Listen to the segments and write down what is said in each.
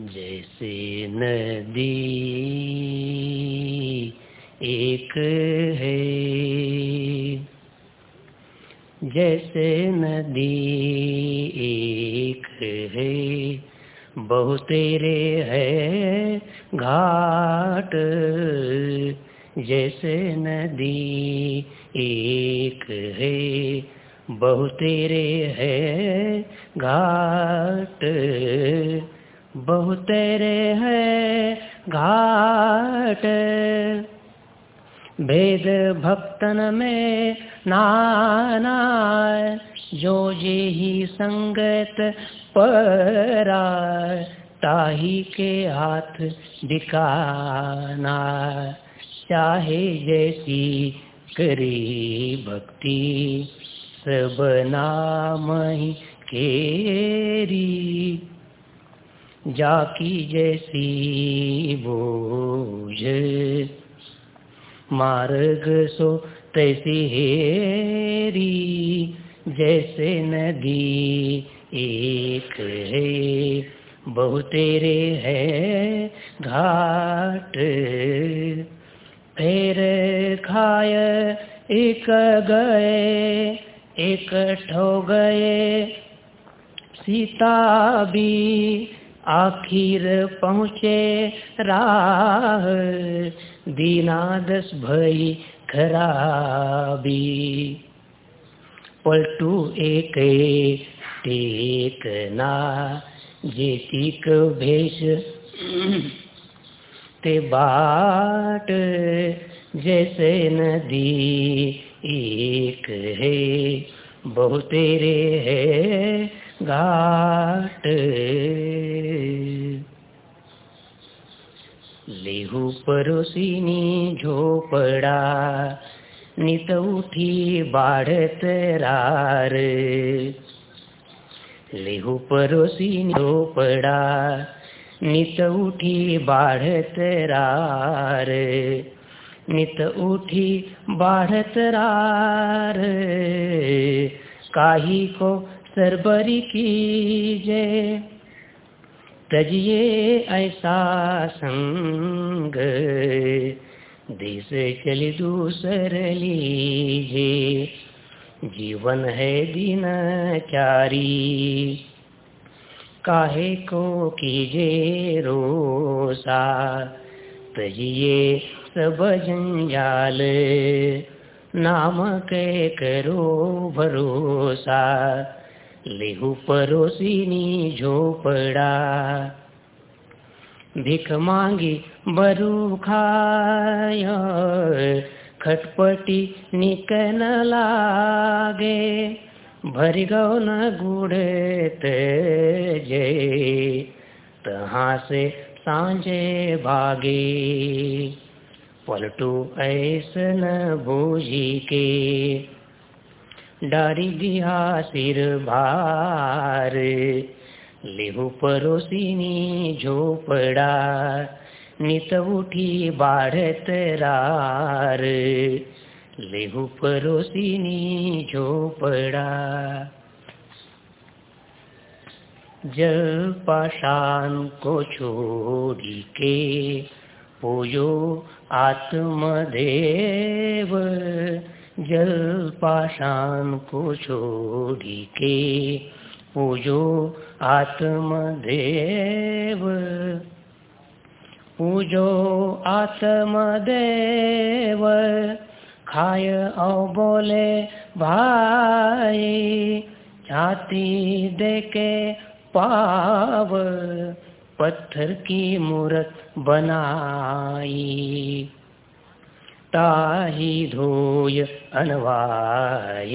जैसे नदी एक है। जैसे नदी एक है बहुतेरे है घाट। जैसे नदी एक है बहुतेरे है घाट। बहुतेरे है घाट। भेद भक्तन में नाना जो जे ही संगत परा ताही के हाथ दिखाना चाहे जैसी करी भक्ति, सब नाम ही केरी। जाकी जैसी बोझ। मार्ग सो तैसी हेरी, जैसे नदी एक है। बहुतेरे है घाट फिर खाय एक गए, एक ठो गए। सीता भी आखिर पहुँचे राह, दीनादस भई खराबी। पलटू एक टेक ना जेतिक भेष, ते बाट जैसे नदी एक है, बहुतेरे है घाट। लेहू परोसीनी झोपडा, नित उठी बाढत रार। लेहू परोसीनी झोपडा, नित उठी बाढत रार। नित उठी बाढत रार। काही को सरबरी कीजे तजिए ऐसा संग, देश चल दूसर लीजे जीवन है दिन चारी काहे को कीजे रोसा। तजिए सब जंजाल नाम के करो भरोसा। लेहू परोसीनी झोपड़ा। भिख मांगी बरू खाय, खटपटी निकन लागे। भरी गौन गुड़त जे, तहाँ से सांझे भागे। पलटू ऐसन बूझी के डारी दिया सिर भार, लेहू परोसीनी झोपड़ा, नित उठी बाढ़त रार, लेहू परोसीनी झोपड़ा। जल पाषाण को छोड़ी के पूजो आत्मदेव जल पाषाण को छोड़ी के पूजो आत्मदेव पूजो आत्मदेव। खाय औ बोले, भाई, छाती देके पाव, पत्थर की मूर्त बनाई। ताही धोय अनवाय।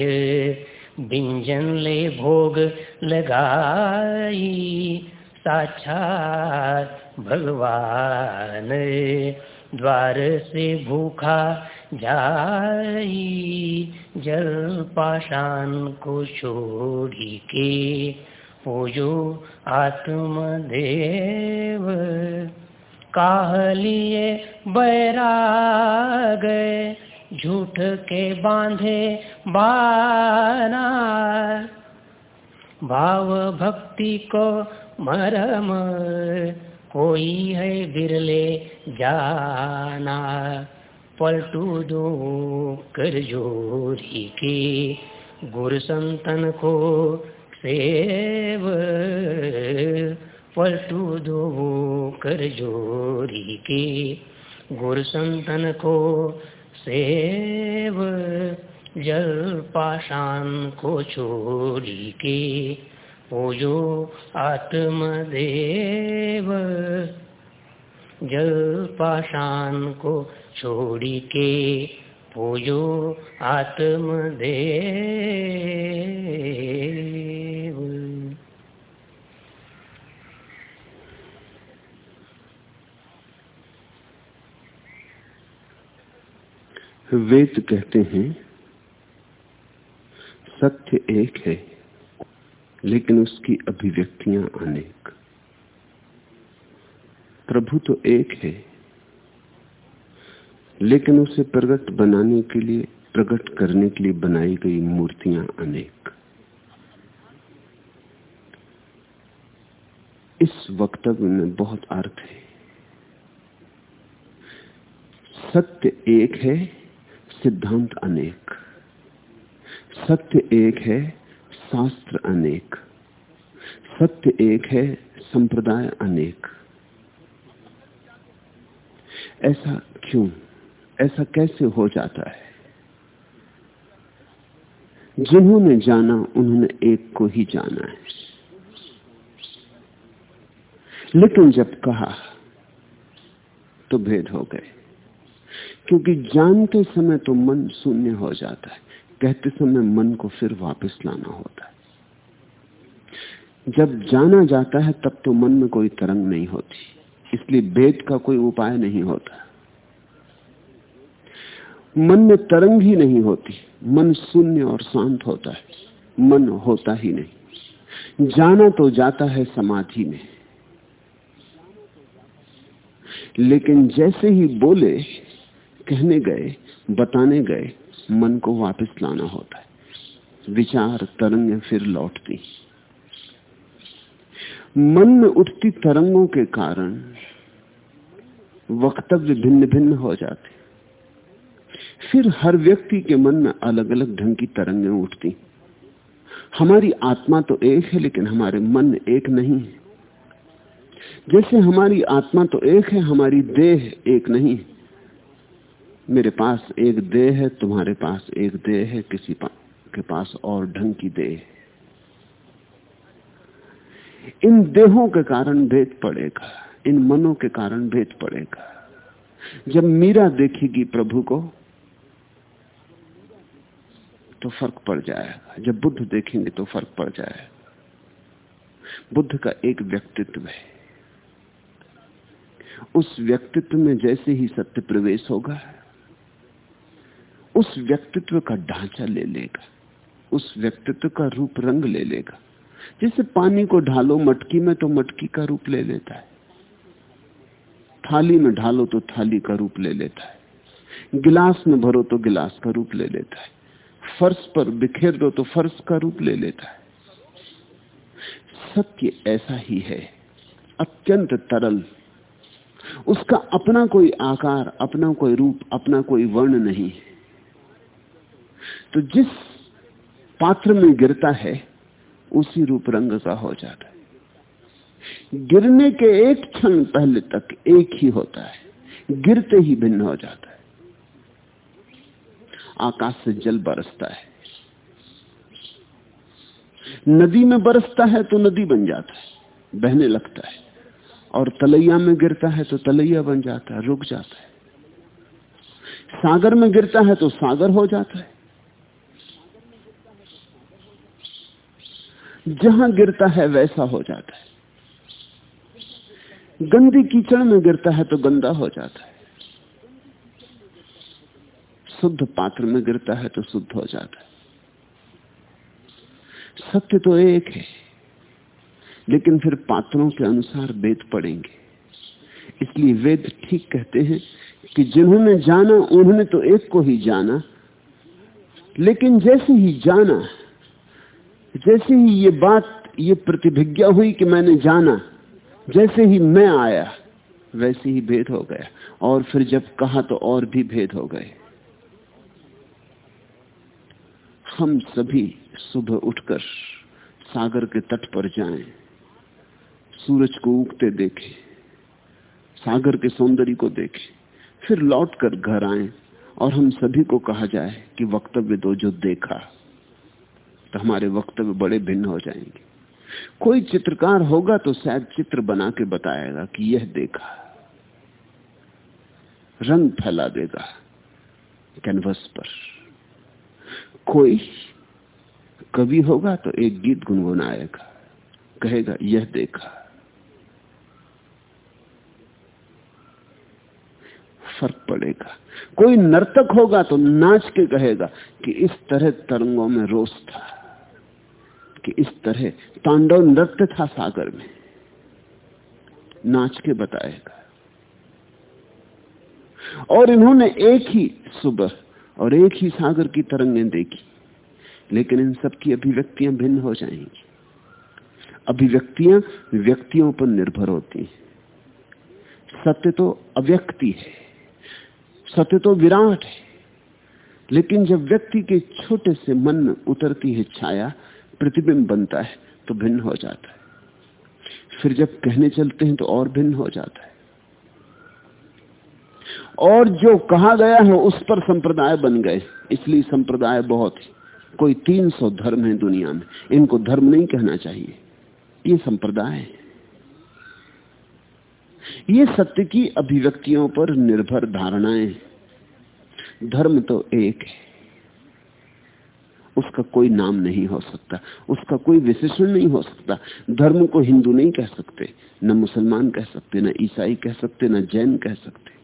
बिंजन ले भोग लगाई, साक्षात भगवान। द्वार से भूखा जाई, जल पाषाण को छोड़ी के। पूजो आत्मदेव काहलिए बैराग, झूठ के बांधे बाना। भाव भक्ति को मरम, कोई है बिरले जाना। पलटू दो कर जोरी के गुरु संतन को सेव पलटू दो वो कर जोरी के गुरु संतन को सेव, जल पाषाण को छोड़ी के पूजो आत्मदेव। जल पाषाण को छोड़ी के पूजो आत्मदेव। वेद कहते हैं, सत्य एक है, लेकिन उसकी अभिव्यक्तियाँ अनेक। प्रभु तो एक है, लेकिन उसे प्रकट बनाने के लिए प्रकट करने के लिए बनाई गई मूर्तियाँ अनेक। इस वक्तव्य में बहुत अर्थ है। सत्य एक है सिद्धांत अनेक। सत्य एक है, शास्त्र अनेक। सत्य एक है, संप्रदाय अनेक। ऐसा क्यों? ऐसा कैसे हो जाता है? जिन्होंने जाना, उन्होंने एक को ही जाना है। लेकिन जब कहा तो भेद हो गए। क्योंकि जानते समय तो मन शून्य हो जाता है। कहते समय मन को फिर वापस लाना होता है। जब जाना जाता है, तब तो मन में कोई तरंग नहीं होती। इसलिए भेद का कोई उपाय नहीं होता। मन में तरंग ही नहीं होती। मन शून्य और शांत होता है। मन होता ही नहीं। जाना तो जाता है समाधि में। लेकिन जैसे ही बोले कहने गए, बताने गए, मन को वापस लाना होता है। विचार तरंगें फिर लौटती। मन में उठती तरंगों के कारण वक्तव्य भिन्न भिन्न हो जाते। फिर हर व्यक्ति के मन में अलग अलग ढंग की तरंगें उठती। हमारी आत्मा तो एक है, लेकिन हमारे मन एक नहीं है। जैसे हमारी आत्मा तो एक है, हमारी देह एक नहीं है। मेरे पास एक देह है तुम्हारे पास एक देह है किसी पा, के पास और ढंग की देह इन देहों के कारण भेद पड़ेगा इन मनों के कारण भेद पड़ेगा। जब मीरा देखेगी प्रभु को तो फ़र्क पड़ जाएगा। जब बुद्ध देखेंगे तो फ़र्क पड़ जाएगा। बुद्ध का एक व्यक्तित्व है। उस व्यक्तित्व में जैसे ही सत्य प्रवेश होगा उस व्यक्तित्व का ढांचा ले लेगा, उस व्यक्तित्व का रूप रंग ले लेगा। जैसे पानी को ढालो, मटकी में तो मटकी का रूप ले लेता है। थाली में ढालो तो थाली का रूप ले लेता है। गिलास में भरो तो गिलास का रूप ले लेता है। फर्श पर बिखेर दो तो फर्श का रूप ले लेता है। सत्य ऐसा ही है, अत्यंत तरल। उसका अपना कोई आकार, अपना कोई रूप, अपना कोई वर्ण नहीं है। तो जिस पात्र में गिरता है, उसी रूप रंग का हो जाता है। गिरने के एक क्षण पहले तक एक ही होता है, गिरते ही भिन्न हो जाता है। आकाश से जल बरसता है। नदी में बरसता है तो नदी बन जाता है, बहने लगता है। और तलैया में गिरता है तो तलैया बन जाता है, रुक जाता है। सागर में गिरता है तो सागर हो जाता है। जहाँ गिरता है वैसा हो जाता है। गंदी कीचड़ में गिरता है तो गंदा हो जाता है। शुद्ध पात्र में गिरता है तो शुद्ध हो जाता है। सत्य तो एक है, लेकिन फिर पात्रों के अनुसार वेद पड़ेंगे। इसलिए वेद ठीक कहते हैं कि जिन्होंने जाना, उन्होंने तो एक को ही जाना, लेकिन जैसे ही जाना जैसे ही ये बात ये प्रतिभिज्ञा हुई कि मैंने जाना जैसे ही मैं आया वैसे ही भेद हो गया। और फिर जब कहा तो और भी भेद हो गए। हम सभी सुबह उठकर सागर के तट पर जाएँ, सूरज को उगते देखें सागर के सौंदर्य को देखें फिर लौटकर घर आए और हम सभी को कहा जाए कि वक्तव्य दो जो देखा। तो हमारे वक्तव्य बड़े भिन्न हो जाएँगे। कोई चित्रकार होगा तो शायद चित्र बना के बताएगा कि यह देखा। रंग फैला देगा कैनवस पर। कोई कवि होगा तो एक गीत गुनगुनाएगा, कहेगा, यह देखा। फ़र्क पड़ेगा। कोई नर्तक होगा तो नाच के कहेगा कि इस तरह तरंगों में रोष था। कि इस तरह तांडव नृत्य था सागर में। नाच के बताएगा। और इन्होंने एक ही सुबह और एक ही सागर की तरंगें देखी, लेकिन इन सब की अभिव्यक्तियाँ भिन्न हो जाएँगी। अभिव्यक्तियाँ व्यक्तियों पर निर्भर होती हैं। सत्य तो अव्यक्ति है, सत्य तो विराट है, लेकिन जब व्यक्ति के छोटे से मन में उतरती है छाया प्रतिबिंब बनता है तो भिन्न हो जाता है। फिर जब कहने चलते हैं तो और भिन्न हो जाता है। और जो कहा गया है, उस पर संप्रदाय बन गए। इसलिए संप्रदाय बहुत ही। कोई 300 धर्म है दुनिया में। इनको धर्म नहीं कहना चाहिए। ये संप्रदाय है। ये सत्य की अभिव्यक्तियों पर निर्भर धारणाएँ धर्म तो एक है। उसका कोई नाम नहीं हो सकता, उसका कोई विशेषण नहीं हो सकता। धर्म को हिंदू नहीं कह सकते, न मुसलमान कह सकते, न ईसाई कह सकते, न जैन कह सकते।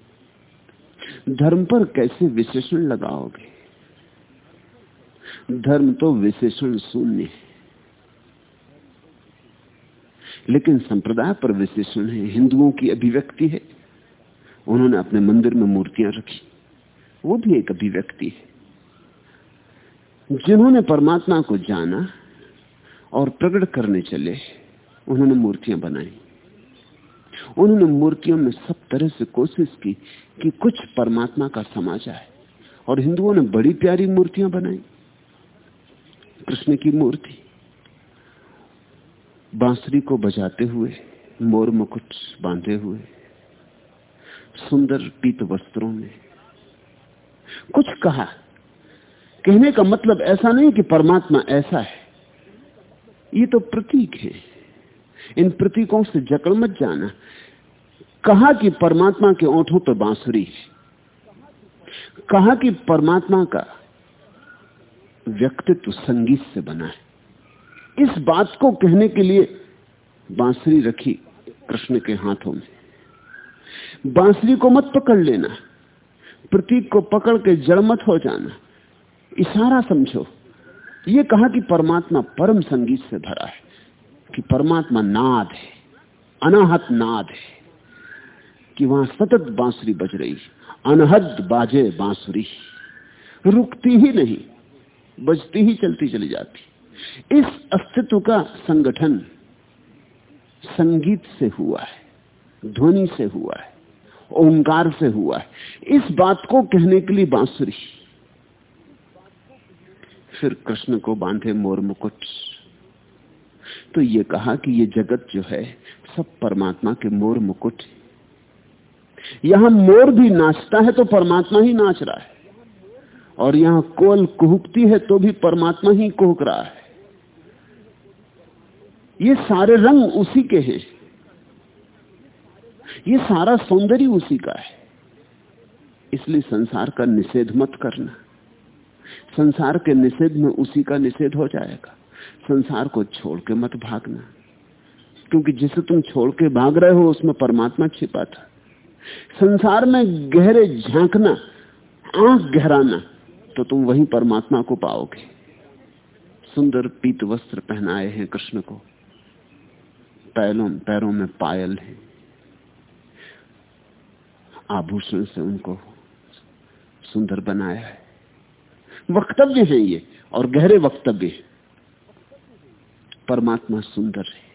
धर्म पर कैसे विशेषण लगाओगे? धर्म तो विशेषण शून्य है। लेकिन संप्रदाय पर विशेषण है, हिंदुओं की अभिव्यक्ति है। उन्होंने अपने मंदिर में मूर्तियाँ रखी, वो भी एक अभिव्यक्ति है। जिन्होंने परमात्मा को जाना और प्रकट करने चले, उन्होंने मूर्तियाँ बनाई। उन्होंने मूर्तियों में सब तरह से कोशिश की कि कुछ परमात्मा का समा जाए और हिंदुओं ने बड़ी प्यारी मूर्तियाँ बनाई। कृष्ण की मूर्ति, बांसुरी को बजाते हुए, मोर मुकुट बांधे हुए, सुंदर पीत वस्त्रों में, कुछ कहा कहने का मतलब ऐसा नहीं कि परमात्मा ऐसा है। ये तो प्रतीक है। इन प्रतीकों से जकड़ मत जाना। कहा कि परमात्मा के ओंठों पर बांसुरी कहा कि परमात्मा का व्यक्तित्व संगीत से बना है। इस बात को कहने के लिए बांसुरी रखी कृष्ण के हाथों में। बांसुरी को मत पकड़ लेना। प्रतीक को पकड़ के जड़ मत हो जाना। इशारा समझो। ये कहा कि परमात्मा परम संगीत से भरा है, कि परमात्मा नाद है, अनाहत नाद है, कि वहाँ सतत बांसुरी बज रही अनहद बाजे बांसुरी। रुकती ही नहीं, बजती ही चलती चली जाती। इस अस्तित्व का संगठन संगीत से हुआ है, ध्वनि से हुआ है, ओंकार से हुआ है। इस बात को कहने के लिए बांसुरी। फिर कृष्ण को बांधे मोर मुकुट। तो ये कहा कि ये जगत जो है, सब परमात्मा के मोर मुकुट यहाँ मोर भी नाचता है तो परमात्मा ही नाच रहा है। और यहाँ कोल कुहकती है तो भी परमात्मा ही कुहक रहा है। ये सारे रंग उसी के हैं। ये सारा सौंदर्य उसी का है। इसलिए संसार का निषेध मत करना। संसार के निषेध में उसी का निषेध हो जाएगा। संसार को छोड़ के मत भागना। क्योंकि जिसे तुम छोड़ के भाग रहे हो, उसमें परमात्मा छिपा था। संसार में गहरे झांकना, आँख गहराना तो तुम वही परमात्मा को पाओगे। सुंदर पीत वस्त्र पहनाए हैं कृष्ण को। पैरों पैरों में पायल है। आभूषण से उनको सुंदर बनाया है। वक्तव्य है ये, और गहरे वक्तव्य परमात्मा सुंदर है।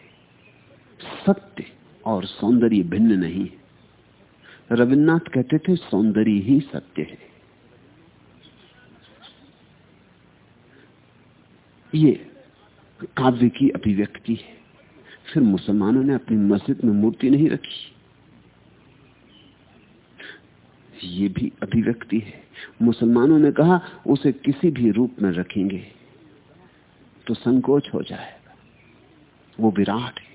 सत्य और सौंदर्य भिन्न नहीं है। रविन्द्रनाथ कहते थे, सौंदर्य ही सत्य है। ये काव्य की अभिव्यक्ति है। फिर मुसलमानों ने अपनी मस्जिद में मूर्ति नहीं रखी। ये भी अभिव्यक्ति है। मुसलमानों ने कहा, उसे किसी भी रूप में रखेंगे तो संकोच हो जाएगा। वो विराट है।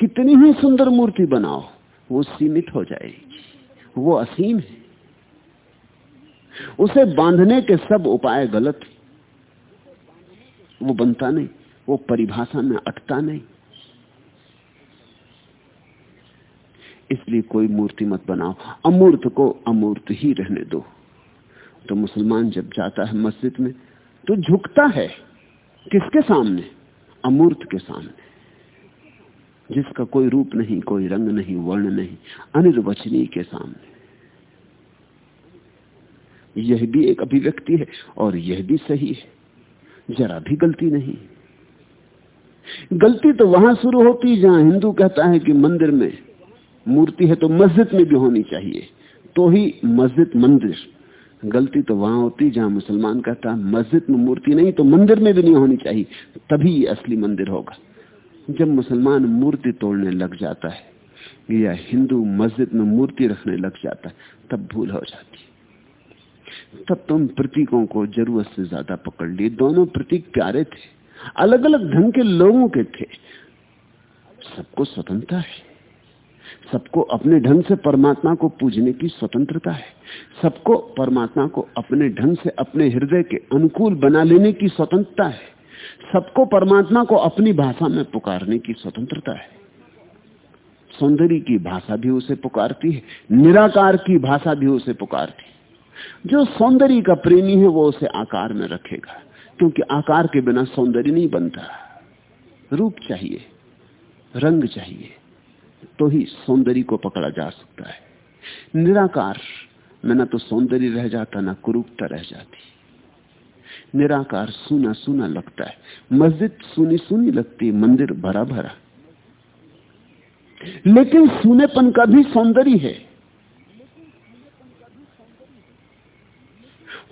कितनी ही सुंदर मूर्ति बनाओ, वो सीमित हो जाएगी। वो असीम है। उसे बांधने के सब उपाय गलत वो बनता नहीं, वो परिभाषा में अटता नहीं। इसलिए कोई मूर्ति मत बनाओ। अमूर्त को अमूर्त ही रहने दो। तो मुसलमान जब जाता है मस्जिद में तो झुकता है। किसके सामने? अमूर्त के सामने। जिसका कोई रूप नहीं, कोई रंग नहीं, वर्ण नहीं, अनिर्वचनीय के सामने। यह भी एक अभिव्यक्ति है और यह भी सही है। जरा भी गलती नहीं। गलती तो वहाँ शुरू होती जहाँ हिंदू कहता है कि मंदिर में मूर्ति है तो मस्जिद में भी होनी चाहिए। तो ही मस्जिद मंदिर। गलती तो वहाँ होती जहाँ मुसलमान कहता, मस्जिद में मूर्ति नहीं तो मंदिर में भी नहीं होनी चाहिए। तभी असली मंदिर होगा। जब मुसलमान मूर्ति तोड़ने लग जाता है या हिंदू मस्जिद में मूर्ति रखने लग जाता है, तब भूल हो जाती तब तुम प्रतीकों को ज़रूरत से ज़्यादा पकड़ लिए। दोनों प्रतीक प्यारे थे अलग अलग ढंग के लोगों के थे। सबको स्वतंत्रता है। सबको अपने ढंग से परमात्मा को पूजने की स्वतंत्रता है। सबको परमात्मा को अपने ढंग से अपने हृदय के अनुकूल बना लेने की स्वतंत्रता है। सबको परमात्मा को अपनी भाषा में पुकारने की स्वतंत्रता है। सौंदर्य की भाषा भी उसे पुकारती है, निराकार की भाषा भी उसे पुकारती है। जो सौंदर्य का प्रेमी है, वो उसे आकार में रखेगा, क्योंकि आकार के बिना सौंदर्य नहीं बनता। रूप चाहिए, रंग चाहिए तो ही सौंदर्य को पकड़ा जा सकता है। निराकार, में ना तो सौंदर्य रह जाता, ना कुरूपता रह जाती। निराकार, सुना सुना लगता है। मस्जिद सुनी सुनी लगती, मंदिर भरा भरा। लेकिन सुनेपन का भी सौंदर्य है।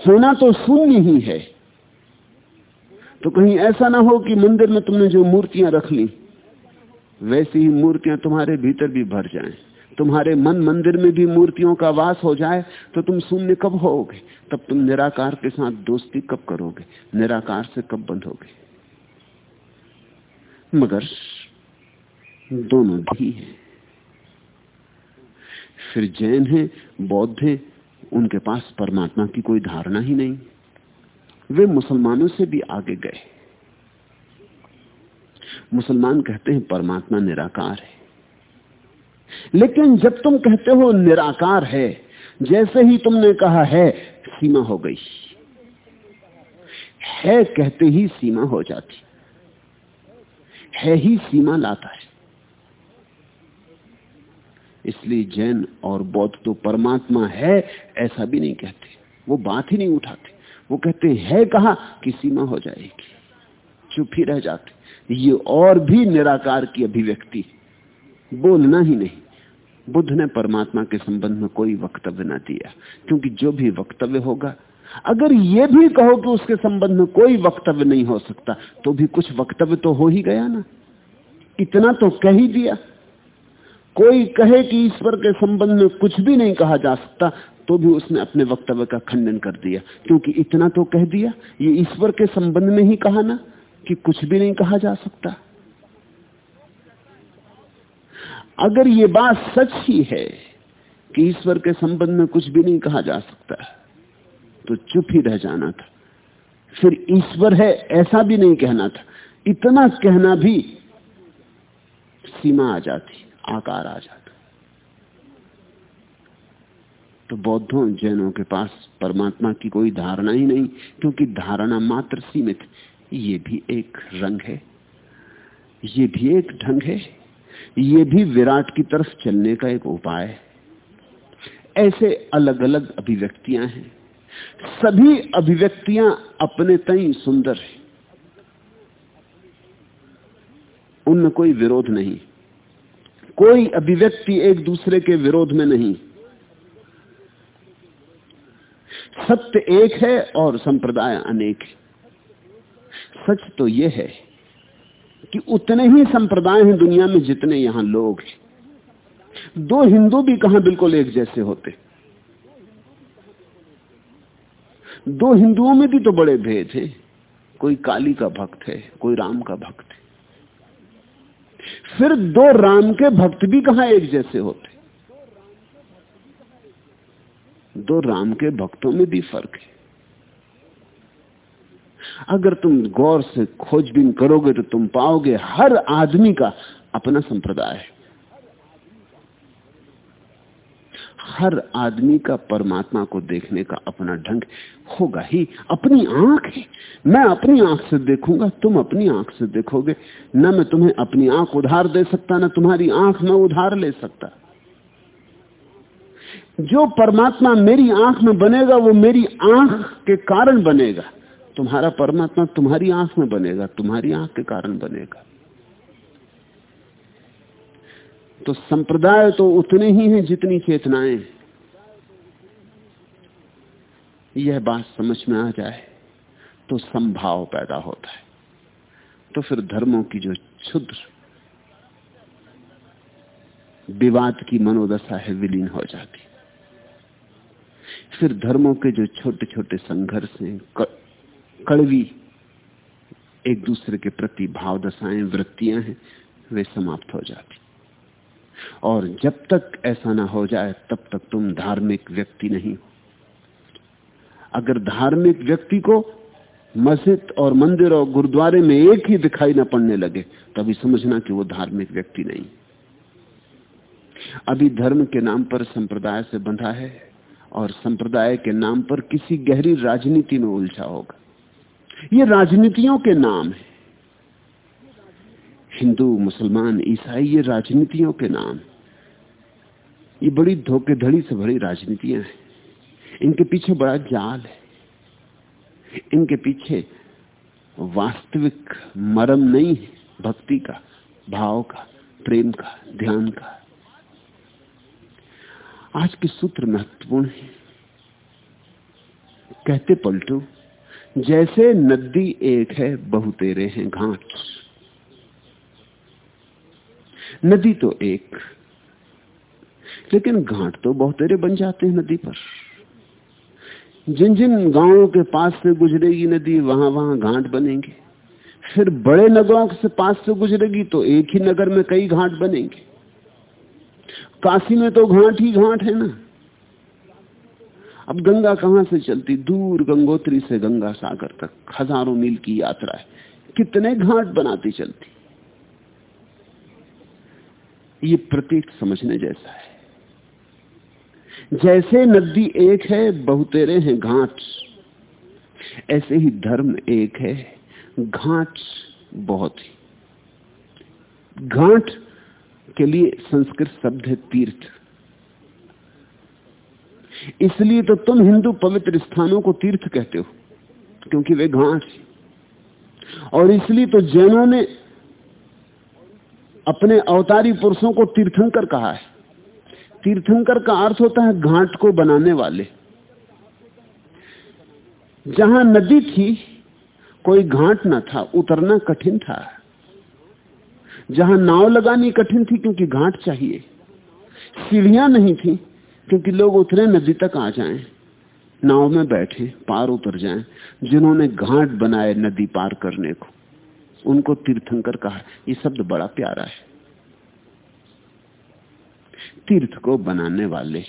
होना तो शून्य ही है। तो कहीं ऐसा ना हो कि मंदिर में तुमने जो मूर्तियाँ रख ली वैसी ही मूर्तियाँ तुम्हारे भीतर भी भर जाएँ। तुम्हारे मन मंदिर में भी मूर्तियों का वास हो जाए तो तुम शून्य कब होगे? तब तुम निराकार के साथ दोस्ती कब करोगे? निराकार से कब बंधोगे? मगर दोनों भी हैं। फिर जैन है, बौद्ध है, उनके पास परमात्मा की कोई धारणा ही नहीं। वे मुसलमानों से भी आगे गए। मुसलमान कहते हैं परमात्मा निराकार है। लेकिन जब तुम कहते हो निराकार है, जैसे ही तुमने कहा है, सीमा हो गई। है कहते ही सीमा हो जाती। है ही सीमा लाता है। इसलिए जैन और बौद्ध तो परमात्मा है, ऐसा भी नहीं कहते। वो बात ही नहीं उठाते। वो कहते है कहा कि सीमा हो जाएगी। चुप ही रह जाते। ये और भी निराकार की अभिव्यक्ति बोलना ही नहीं। बुद्ध ने परमात्मा के संबंध में कोई वक्तव्य ना दिया, क्योंकि जो भी वक्तव्य होगा, अगर यह भी कहो कि उसके संबंध में कोई वक्तव्य नहीं हो सकता तो भी कुछ वक्तव्य तो हो ही गया ना। इतना तो कह ही दिया। कोई कहे कि ईश्वर के संबंध में कुछ भी नहीं कहा जा सकता तो भी उसने अपने वक्तव्य का खंडन कर दिया, क्योंकि इतना तो कह दिया। ये ईश्वर के संबंध में ही कहा ना। कि कुछ भी नहीं कहा जा सकता। अगर ये बात सच ही है कि ईश्वर के संबंध में कुछ भी नहीं कहा जा सकता तो चुप ही रह जाना था। फिर ईश्वर है, ऐसा भी नहीं कहना था। इतना कहना भी सीमा आ जाती, आकार आ जाता। तो बौद्धों जैनों के पास परमात्मा की कोई धारणा ही नहीं, क्योंकि धारणा मात्र सीमित ये भी एक रंग है, ये भी एक ढंग है, ये भी विराट की तरफ़ चलने का एक उपाय है। ऐसे अलग अलग अभिव्यक्तियाँ हैं। सभी अभिव्यक्तियाँ अपने तई सुंदर हैं। उनमें कोई विरोध नहीं। कोई अभिव्यक्ति एक दूसरे के विरोध में नहीं। सत्य एक है और संप्रदाय अनेक है। सच तो यह है कि उतने ही संप्रदाय हैं दुनिया में जितने यहाँ लोग हैं। दो हिंदू भी कहाँ बिल्कुल एक जैसे होते? दो हिंदुओं में भी तो बड़े भेद हैं। कोई काली का भक्त है, कोई राम का भक्त है। फिर दो राम के भक्त भी कहाँ एक जैसे होते? दो राम के भक्तों में भी फ़र्क है। अगर तुम गौर से खोजबीन करोगे तो तुम पाओगे हर आदमी का अपना संप्रदाय हर आदमी का परमात्मा को देखने का अपना ढंग होगा ही, अपनी आँख है। मैं अपनी आँख से देखूँगा, तुम अपनी आँख से देखोगे। न मैं तुम्हें अपनी आँख उधार दे सकता, ना तुम्हारी आँख में उधार ले सकता। जो परमात्मा मेरी आँख में बनेगा, वो मेरी आँख के कारण बनेगा। तुम्हारा परमात्मा तुम्हारी आँख में बनेगा, तुम्हारी आँख के कारण बनेगा। तो संप्रदाय तो उतने ही हैं जितनी चेतनाएँ। यह बात समझ में आ जाए तो संभाव पैदा होता है। तो फिर धर्मों की जो क्षुद्र विवाद की मनोदशा है, विलीन हो जाती। फिर धर्मों के जो छोटे छोटे संघर्ष हैं कड़वी। एक दूसरे के प्रति भाव दशाएँ वृत्तियाँ हैं, वे समाप्त हो जाती। और जब तक ऐसा ना हो जाए, तब तक तुम धार्मिक व्यक्ति नहीं हो। अगर धार्मिक व्यक्ति को मस्जिद और मंदिर और गुरुद्वारे में एक ही दिखाई ना पड़ने लगे, तभी समझना कि वो धार्मिक व्यक्ति नहीं। अभी धर्म के नाम पर संप्रदाय से बंधा है, और संप्रदाय के नाम पर किसी गहरी राजनीति में उलझा होगा। ये राजनीतियों के नाम है। हिंदू, मुसलमान, ईसाई, ये राजनीतियों के नाम। ये बड़ी धोखेधड़ी से भरी राजनीतियाँ हैं। इनके पीछे बड़ा जाल है। इनके पीछे वास्तविक मरम नहीं है। भक्ति का, भाव का, प्रेम का, ध्यान का। आज के सूत्र महत्वपूर्ण है। कहते पलटू। जैसे नदी एक है बहुतेरे हैं घाट। नदी तो एक, लेकिन घाट तो बहुतेरे बन जाते हैं नदी पर। जिन जिन गाँवों के पास से गुजरेगी नदी, वहाँ वहाँ घाट बनेंगे। फिर बड़े नगरों से पास से गुजरेगी तो एक ही नगर में कई घाट बनेंगे। काशी में तो घाट ही घाट है ना। अब गंगा कहाँ से चलती? दूर गंगोत्री से गंगा सागर तक, हज़ारों मील की यात्रा है। कितने घाट बनाती चलती? ये प्रतीक समझने जैसा है। जैसे नदी एक है, बहुतेरे हैं घाट। ऐसे ही धर्म एक है, घाट बहुत ही। घाट के लिए संस्कृत शब्द है तीर्थ। इसलिए तो तुम हिंदू पवित्र स्थानों को तीर्थ कहते हो, क्योंकि वे घाट और इसलिए तो जैनों ने अपने अवतारी पुरुषों को तीर्थंकर कहा है। तीर्थंकर का अर्थ होता है घाट को बनाने वाले। जहाँ नदी थी, कोई घाट ना था, उतरना कठिन था। जहाँ नाव लगानी कठिन थी, क्योंकि घाट चाहिए। सीढ़ियाँ नहीं थी क्योंकि लोग उतरे, नदी तक आ जाएँ, नाव में बैठे, पार उतर जाएँ, जिन्होंने घाट बनाए नदी पार करने को। उनको तीर्थंकर कहा, ये शब्द बड़ा प्यारा है। तीर्थ को बनाने वाले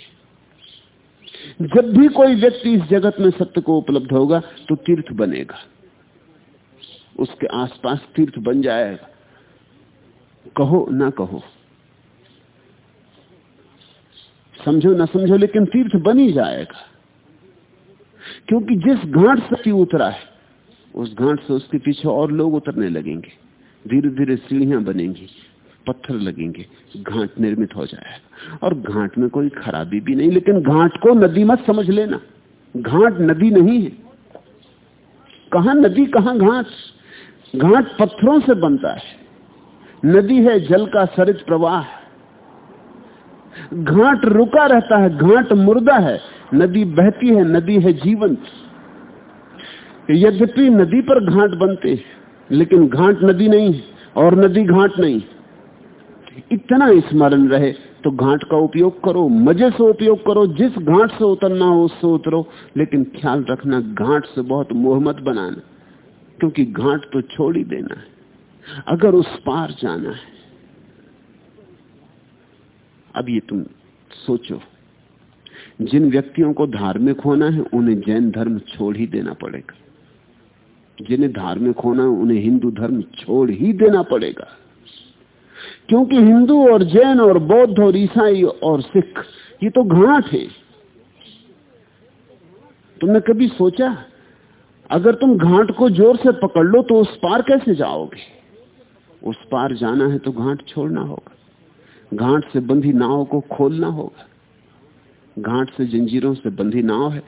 जब भी कोई व्यक्ति इस जगत में सत्य को उपलब्ध होगा तो तीर्थ बनेगा। उसके आसपास तीर्थ बन जाएगा। कहो ना कहो समझो ना समझो, लेकिन तीर्थ बन ही जाएगा। क्योंकि जिस घाट से उतरा है, उस घाट से उसके पीछे और लोग उतरने लगेंगे। धीरे धीरे सीढ़ियाँ बनेंगी, पत्थर लगेंगे, घाट निर्मित हो जाएगा। और घाट में कोई खराबी भी नहीं, लेकिन घाट को नदी मत समझ लेना। घाट नदी नहीं है। कहा नदी, कहा घाट? घाट पत्थरों से बनता है। नदी है जल का सरित प्रवाह। घाट रुका रहता है, घाट मुर्दा है, नदी बहती है, नदी है जीवन। यद्यपि नदी पर घाट बनते लेकिन घाट नदी नहीं और नदी घाट नहीं। इतना स्मरण रहे तो घाट का उपयोग करो, मज़े से उपयोग करो, जिस घाट से उतरना हो, उससे उतरो, लेकिन ख्याल रखना, घाट से बहुत मोहम्मत बनाना, क्योंकि घाट तो छोड़ ही देना है। अगर उस पार जाना है अब ये तुम सोचो। जिन व्यक्तियों को धार्मिक होना है, उन्हें जैन धर्म छोड़ ही देना पड़ेगा। जिन्हें धार्मिक होना है, उन्हें हिंदू धर्म छोड़ ही देना पड़ेगा। क्योंकि हिंदू और जैन और बौद्ध और ईसाई और सिख, ये तो घाट है तुमने कभी सोचा, अगर तुम घाट को ज़ोर से पकड़ लो तो उस पार कैसे जाओगे? उस पार जाना है तो घाट छोड़ना होगा। घाट से बंधी नाव को खोलना होगा। घाट से जंजीरों से बंधी नाव है।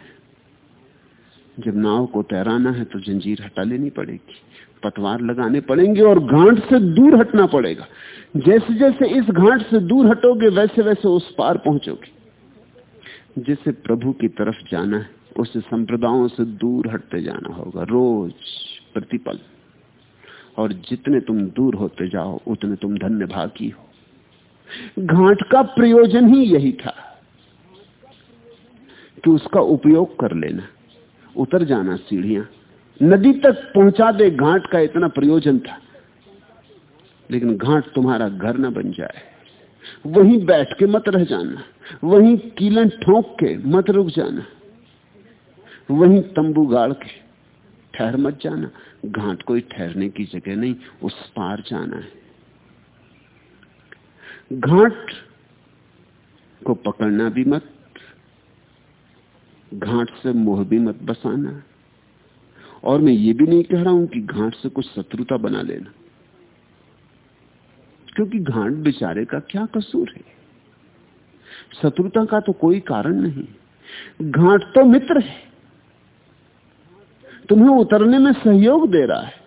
जब नाव को तैराना है तो जंजीर हटा लेनी पड़ेगी। पतवार लगाने पड़ेंगे और घाट से दूर हटना पड़ेगा। जैसे जैसे इस घाट से दूर हटोगे, वैसे वैसे उस पार पहुंचोगे। जिसे प्रभु की तरफ़ जाना है, उसे संप्रदायों से दूर हटते जाना होगा। रोज प्रतिपल। और जितने तुम दूर होते जाओ, उतने तुम धन्य भागी हो। घाट का प्रयोजन ही यही था कि उसका उपयोग कर लेना। उतर जाना सीढ़ियाँ। नदी तक पहुँचा दे, घाट का इतना प्रयोजन था। लेकिन घाट तुम्हारा घर न बन जाए। वहीं बैठ के मत रह जाना। वहीं कीलन ठोंक के मत रुक जाना। वहीं तंबू गाड़ के ठहर मत जाना। घाट कोई ठहरने की जगह नहीं, उस पार जाना है। घाट को पकड़ना भी मत, घाट से मोह भी मत बसाना। और मैं ये भी नहीं कह रहा हूँ कि घाट से कुछ शत्रुता बना लेना, क्योंकि घाट बेचारे का क्या कसूर है? शत्रुता का तो कोई कारण नहीं। घाट तो मित्र है। तुम्हें उतरने में सहयोग दे रहा है।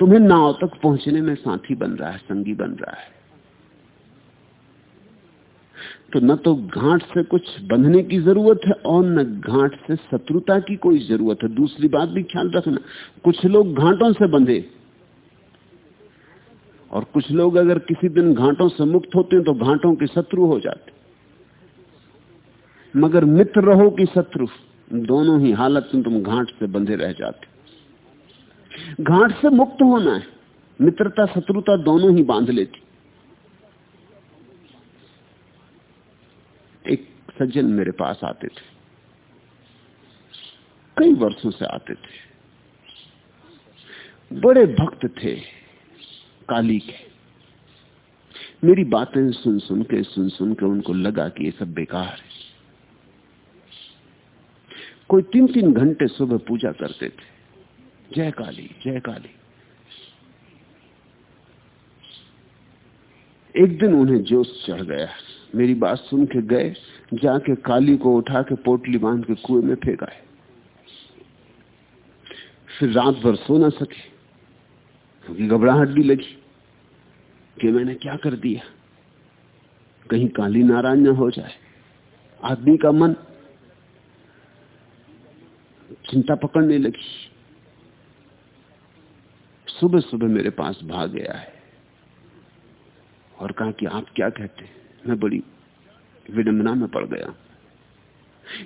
तुम्हें नाव तक पहुँचने में साथी बन रहा है, संगी बन रहा है। तो न तो घाट से कुछ बंधने की ज़रूरत है और न घाट से शत्रुता की कोई ज़रूरत है। दूसरी बात भी ख्याल रखना, कुछ लोग घाटों से बंधे। और कुछ लोग अगर किसी दिन घाटों से मुक्त होते हैं तो घाटों के शत्रु हो जाते। मगर मित्र रहो कि शत्रु, दोनों ही हालत में तुम घाट से बंधे रह जाते। घाट से मुक्त होना है, मित्रता शत्रुता दोनों ही बाँध लेती एक सज्जन मेरे पास आते थे। कई वर्षों से आते थे। बड़े भक्त थे काली के मेरी बातें सुन सुन के, सुन सुन के उनको लगा कि ये सब बेकार है। कोई तीन तीन घंटे सुबह पूजा करते थे। जय काली जय काली। एक दिन उन्हें जोश चढ़ गया। मेरी बात सुन के गए, जाके काली को उठा के पोटली बाँध के कुएँ में फेंका है फिर रात भर सो ना सके, क्योंकि घबराहट भी लगी कि मैंने क्या कर दिया। कहीं काली नाराज़ ना हो जाए। आदमी का मन चिंता पकड़ने लगी। सुबह सुबह मेरे पास भाग गया है और कहा कि आप क्या कहते हैं? मैं बड़ी विडंबना में पड़ गया।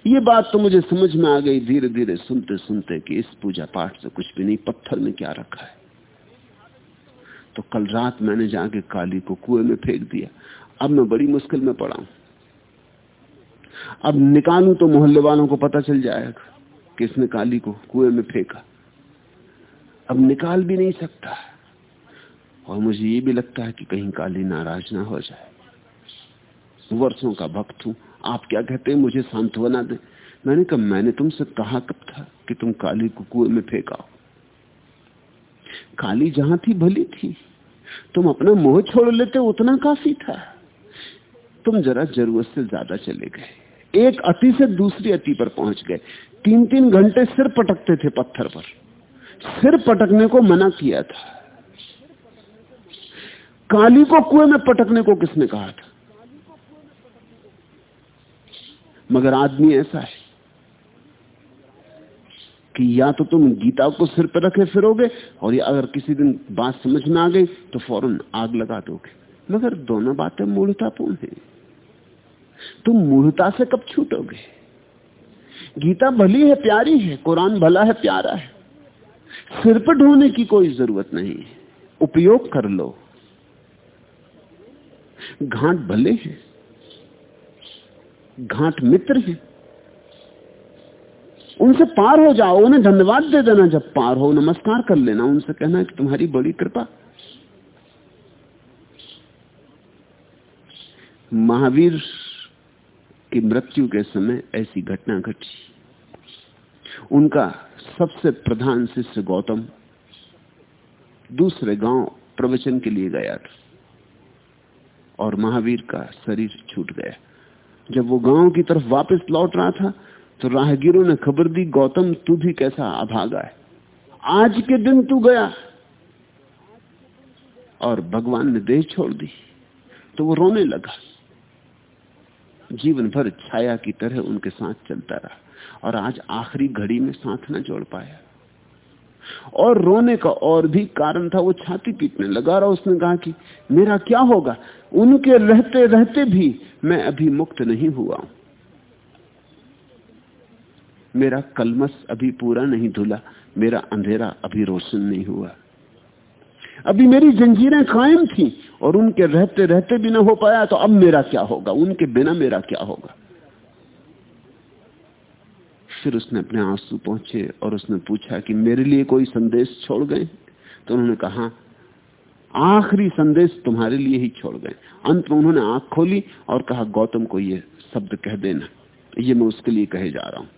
ये बात तो मुझे समझ में आ गई धीरे धीरे सुनते सुनते कि इस पूजा पाठ से कुछ भी नहीं, पत्थर में क्या रखा है। तो कल रात मैंने जाके काली को कुएँ में फेंक दिया। अब मैं बड़ी मुश्किल में पड़ा। हूँ अब निकालू तो मोहल्ले वालों को पता चल जाएगा कि इसने काली को कुएँ में फेंका। अब निकाल भी नहीं सकता। और मुझे ये भी लगता है कि कहीं काली नाराज़ ना हो जाए। वर्षों का भक्त हूँ। आप क्या कहते हैं? मुझे सांत्वना दे। मैंने कहा, मैंने तुमसे कहा कब था कि तुम काली को कुएँ में फेंकाओ? काली जहाँ थी, भली थी। तुम अपना मोह छोड़ लेते, उतना काफ़ी था। तुम जरा ज़रूरत से ज़्यादा चले गए। एक अति से दूसरी अति पर पहुँच गए। तीन तीन घंटे सिर पटकते थे पत्थर पर। सिर पटकने को मना किया था। काली को कुएँ में पटकने को किसने कहा था? मगर आदमी ऐसा है कि या तो तुम गीता को सिर पर रखे फिरोगे और या अगर किसी दिन बात समझ में आ गई तो फ़ौरन आग लगा दोगे। मगर दोनों बातें मूर्तापूर्ण है। तुम मूर्ता से कब छूटोगे? गीता भली है, प्यारी है, कुरान भला है, प्यारा है। सिर पर ढोने की कोई ज़रूरत नहीं उपयोग कर लो। घाट भले हैं। घाट मित्र हैं। उनसे पार हो जाओ, उन्हें धन्यवाद दे देना। जब पार हो, नमस्कार कर लेना। उनसे कहना कि तुम्हारी बड़ी कृपा। महावीर की मृत्यु के समय ऐसी घटना घटी। उनका सबसे प्रधान शिष्य गौतम दूसरे गाँव प्रवचन के लिए गया था और महावीर का शरीर छूट गया। जब वो गाँव की तरफ़ वापस लौट रहा था तो राहगीरों ने खबर दी, गौतम, तू भी कैसा अभागा है? आज के दिन तू गया। और भगवान ने देह छोड़ दी तो वो रोने लगा। जीवन भर छाया की तरह उनके साथ चलता रहा और आज आखिरी घड़ी में साथ न जोड़ पाया। और रोने का और भी कारण था, वो छाती पीटने लगा रहा उसने कहा कि मेरा क्या होगा? उनके रहते रहते भी मैं अभी मुक्त नहीं हुआ। मेरा कलमस अभी पूरा नहीं धुला, मेरा अंधेरा अभी रोशन नहीं हुआ। अभी मेरी जंजीरें कायम थी और उनके रहते रहते भी ना हो पाया तो अब मेरा क्या होगा? उनके बिना मेरा क्या होगा? फिर उसने अपने आँसू पहुँचे और उसने पूछा कि मेरे लिए कोई संदेश छोड़ गए? तो उन्होंने कहा, आखिरी संदेश तुम्हारे लिए ही छोड़ गए। अंत में उन्होंने आँख खोली और कहा, गौतम को यह शब्द कह देना। ये मैं उसके लिए कहे जा रहा हूँ।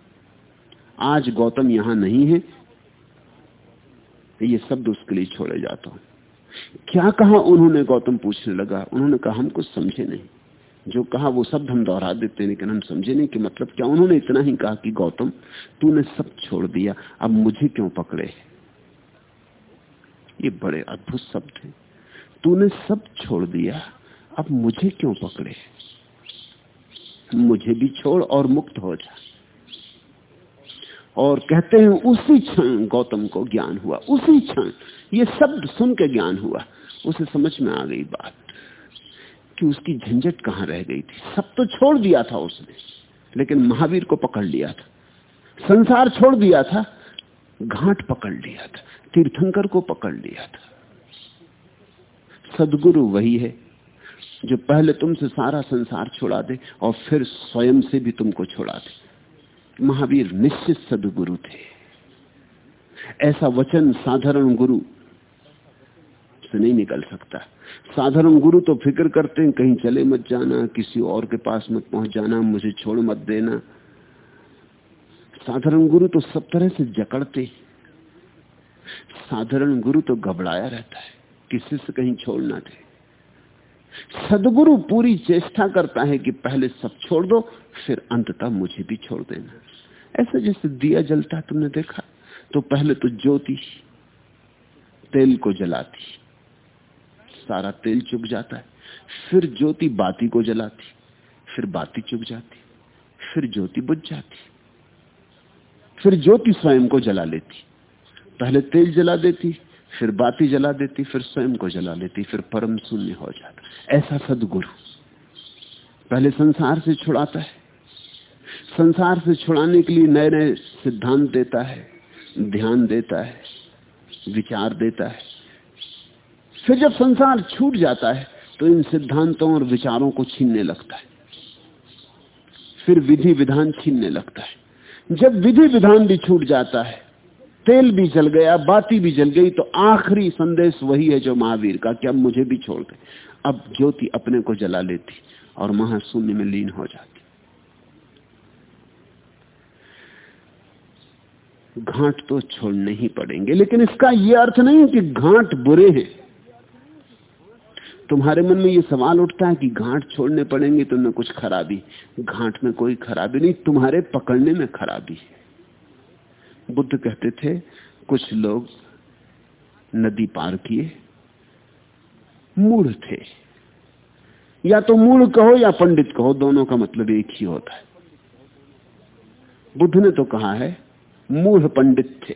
आज गौतम यहाँ नहीं है, ये शब्द उसके लिए छोड़े जाता हूँ। क्या कहा उन्होंने? गौतम पूछने लगा। उन्होंने कहा हम कुछ समझे नहीं। जो कहा वो शब्द हम दोहरा देते हैं, लेकिन हम समझे नहीं कि मतलब क्या उन्होंने इतना ही कहा कि गौतम, तूने सब छोड़ दिया, अब मुझे क्यों पकड़े? ये बड़े अद्भुत शब्द हैं। तूने सब छोड़ दिया, अब मुझे क्यों पकड़े? मुझे भी छोड़ और मुक्त हो जा। और कहते हैं, उसी क्षण गौतम को ज्ञान हुआ, उसी क्षण ये शब्द सुन के ज्ञान हुआ। उसे समझ में आ गई बात। कि उसकी झंझट कहाँ रह गई थी। सब तो छोड़ दिया था उसने। लेकिन महावीर को पकड़ लिया था। संसार छोड़ दिया था। घाट पकड़ लिया था। तीर्थंकर को पकड़ लिया था। सदगुरु वही है, जो पहले तुमसे सारा संसार छोड़ा दे और फिर स्वयं से भी तुमको छोड़ा दे। महावीर निश्चित सदगुरु थे। ऐसा वचन साधारण गुरु से नहीं निकल सकता। साधारण गुरु तो फ़िक्र करते हैं, कहीं चले मत जाना, किसी और के पास मत पहुँच जाना मुझे छोड़ मत देना। साधारण गुरु तो सब तरह से जकड़ते साधारण गुरु तो घबराया रहता है, किसी से कहीं छोड़ना थे सदगुरु पूरी चेष्टा करता है कि पहले सब छोड़ दो, फिर अंततः मुझे भी छोड़ देना। ऐसा जैसे दिया जलता तुमने देखा? तो पहले तो ज्योति, तेल को जलाती। सारा तेल चुक जाता है। फिर ज्योति बाती को जलाती, फिर बाती चुक जाती, फिर ज्योति बुझ जाती, फिर ज्योति स्वयं को जला लेती। पहले तेल जला देती, फिर बाती जला देती, फिर स्वयं को जला लेती, फिर परम शून्य हो जाता। ऐसा सदगुरु पहले संसार से छुड़ाता है। संसार से छुड़ाने के लिए नए नए सिद्धांत देता है, ध्यान देता है, विचार देता है। फिर जब संसार छूट जाता है तो इन सिद्धांतों और विचारों को छीनने लगता है। फिर विधि विधान छीनने लगता है। जब विधि विधान भी छूट जाता है, तेल भी जल गया, बाती भी जल गई तो आखिरी संदेश वही है जो महावीर का कि अब मुझे भी छोड़ दे। अब ज्योति अपने को जला लेती और महाशून्य में लीन हो जाती। घाट तो छोड़ने ही पड़ेंगे, लेकिन इसका यह अर्थ नहीं कि घाट बुरे हैं। तुम्हारे मन में ये सवाल उठता है कि घाट छोड़ने पड़ेंगे तो न कुछ खराबी। घाट में कोई खराबी नहीं, तुम्हारे पकड़ने में खराबी है। बुद्ध कहते थे, कुछ लोग नदी पार किए, मूढ़ थे। या तो मूढ़ कहो या पंडित कहो, दोनों का मतलब एक ही होता है। बुद्ध ने तो कहा है, मूढ़ पंडित थे।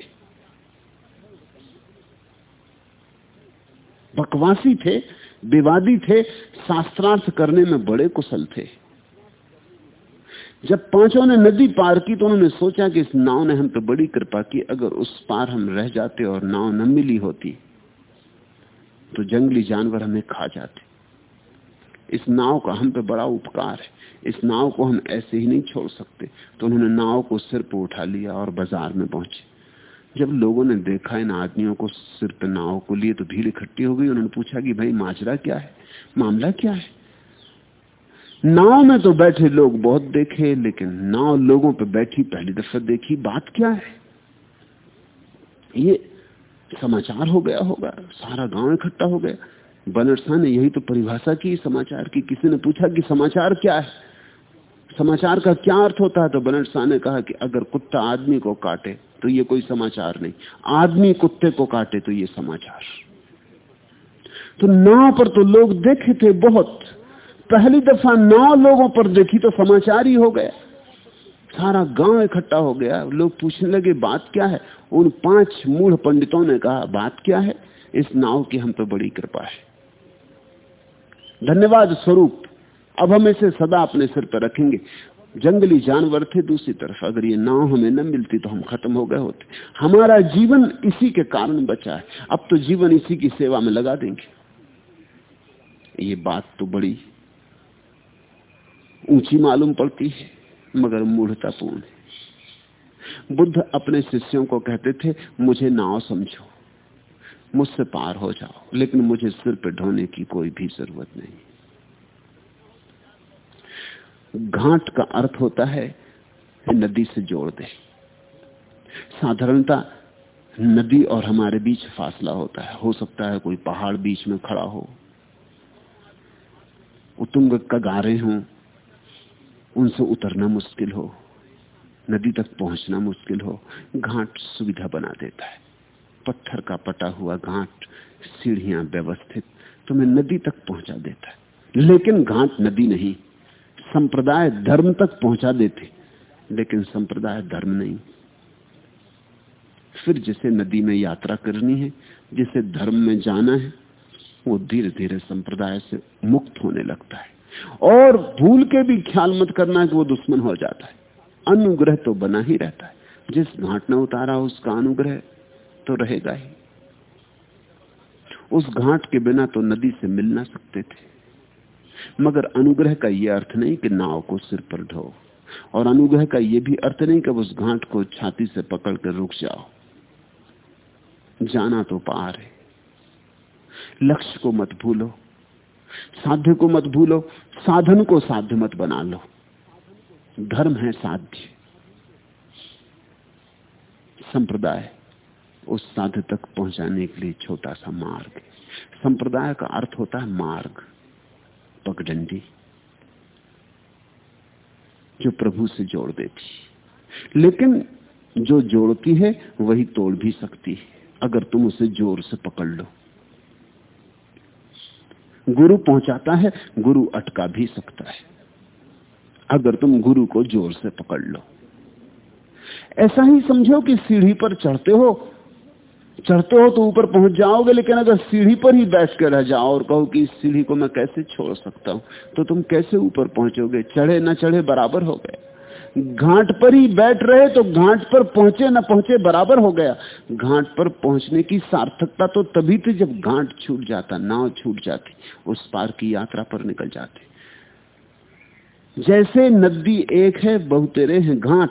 बकवासी थे विवादी थे, शास्त्रार्थ करने में बड़े कुशल थे। जब पाँचों ने नदी पार की तो उन्होंने सोचा कि इस नाव ने हम पे बड़ी कृपा की, अगर उस पार हम रह जाते और नाव न मिली होती तो जंगली जानवर हमें खा जाते। इस नाव का हम पे बड़ा उपकार है। इस नाव को हम ऐसे ही नहीं छोड़ सकते। तो उन्होंने नाव को सिर पर उठा लिया और बाज़ार में पहुँचे। जब लोगों ने देखा इन आदमियों को सिर पर नाव को लिए तो भीड़ इकट्ठी हो गई, उन्होंने पूछा कि भाई, माजरा क्या है? मामला क्या है? नाव में तो बैठे लोग बहुत देखे, लेकिन नाव लोगों पर बैठी, पहली दफ़ा देखी, बात क्या है? ये समाचार हो गया होगा, सारा गाँव इकट्ठा हो गया। बनरसा ने यही तो परिभाषा की समाचार की, किसी ने पूछा कि समाचार क्या है? समाचार का क्या अर्थ होता है? तो बनरसा ने कहा कि अगर कुत्ता आदमी को काटे तो ये कोई समाचार नहीं। आदमी कुत्ते को काटे तो ये समाचार। तो नाव पर तो लोग देखे थे बहुत। पहली दफ़ा नाव लोगों पर देखी तो समाचार ही हो गया। सारा गाँव इकट्ठा हो गया। लोग पूछने लगे, बात क्या है? उन पाँच मूढ़ पंडितों ने कहा, बात क्या है? इस नाव की हम पे बड़ी कृपा है। धन्यवाद स्वरूप। अब हम इसे सदा अपने सिर पर रखेंगे। जंगली जानवर थे दूसरी तरफ़। अगर ये नाव हमें न मिलती तो हम खत्म हो गए होते। हमारा जीवन इसी के कारण बचा है। अब तो जीवन इसी की सेवा में लगा देंगे। ये बात तो बड़ी ऊँची मालूम पड़ती है, मगर मूढ़तापूर्ण है। बुद्ध अपने शिष्यों को कहते थे, मुझे नाव समझो, मुझसे पार हो जाओ, लेकिन मुझे सिर पर ढोने की कोई भी ज़रूरत नहीं। घाट का अर्थ होता है नदी से जोड़ दे। साधारणता नदी और हमारे बीच फासला होता है। हो सकता है कोई पहाड़ बीच में खड़ा हो। उतुंग कगारे हों, उनसे उतरना मुश्किल हो, नदी तक पहुँचना मुश्किल हो, घाट सुविधा बना देता है। पत्थर का पटा हुआ घाट, सीढ़ियाँ व्यवस्थित, तुम्हें नदी तक पहुँचा देता है। लेकिन घाट नदी नहीं संप्रदाय धर्म तक पहुँचा देते, लेकिन संप्रदाय धर्म नहीं। फिर जिसे नदी में यात्रा करनी है, जिसे धर्म में जाना है, वो धीरे धीरे संप्रदाय से मुक्त होने लगता है। और भूल के भी ख्याल मत करना कि वो दुश्मन हो जाता है। अनुग्रह तो बना ही रहता है। जिस घाट ने उतारा, उसका अनुग्रह तो रहेगा ही। उस घाट के बिना तो नदी से मिल ना सकते थे। मगर अनुग्रह का यह अर्थ नहीं कि नाव को सिर पर ढो। और अनुग्रह का यह भी अर्थ नहीं कि उस घाट को छाती से पकड़ कर रुक जाओ। जाना तो पार है। लक्ष्य को मत भूलो। साध्य को मत भूलो। साधन को साध्य मत बना लो। धर्म है साध्य। संप्रदाय उस साध्य तक पहुँचाने के लिए छोटा सा मार्ग संप्रदाय का अर्थ होता है मार्ग। पगडंडी जो प्रभु से जोड़ देती लेकिन जो जोड़ती है, वही तोड़ भी सकती है। अगर तुम उसे ज़ोर से पकड़ लो। गुरु पहुंचाता है, गुरु अटका भी सकता है। अगर तुम गुरु को ज़ोर से पकड़ लो। ऐसा ही समझो कि सीढ़ी पर चढ़ते हो चढ़ते हो तो ऊपर पहुँच जाओगे, लेकिन अगर सीढ़ी पर ही बैठ कर रह जाओ और कहो कि इस सीढ़ी को मैं कैसे छोड़ सकता हूँ तो तुम कैसे ऊपर पहुंचोगे? चढ़े ना चढ़े बराबर हो गए। घाट पर ही बैठ रहे तो घाट पर पहुँचे ना पहुँचे बराबर हो गया। घाट पर पहुँचने की सार्थकता तो तभी थी जब घाट छूट जाता, नाव छूट जाती, उस पार की यात्रा पर निकल जाते। जैसे नदी एक है, बहुतेरे हैं घाट,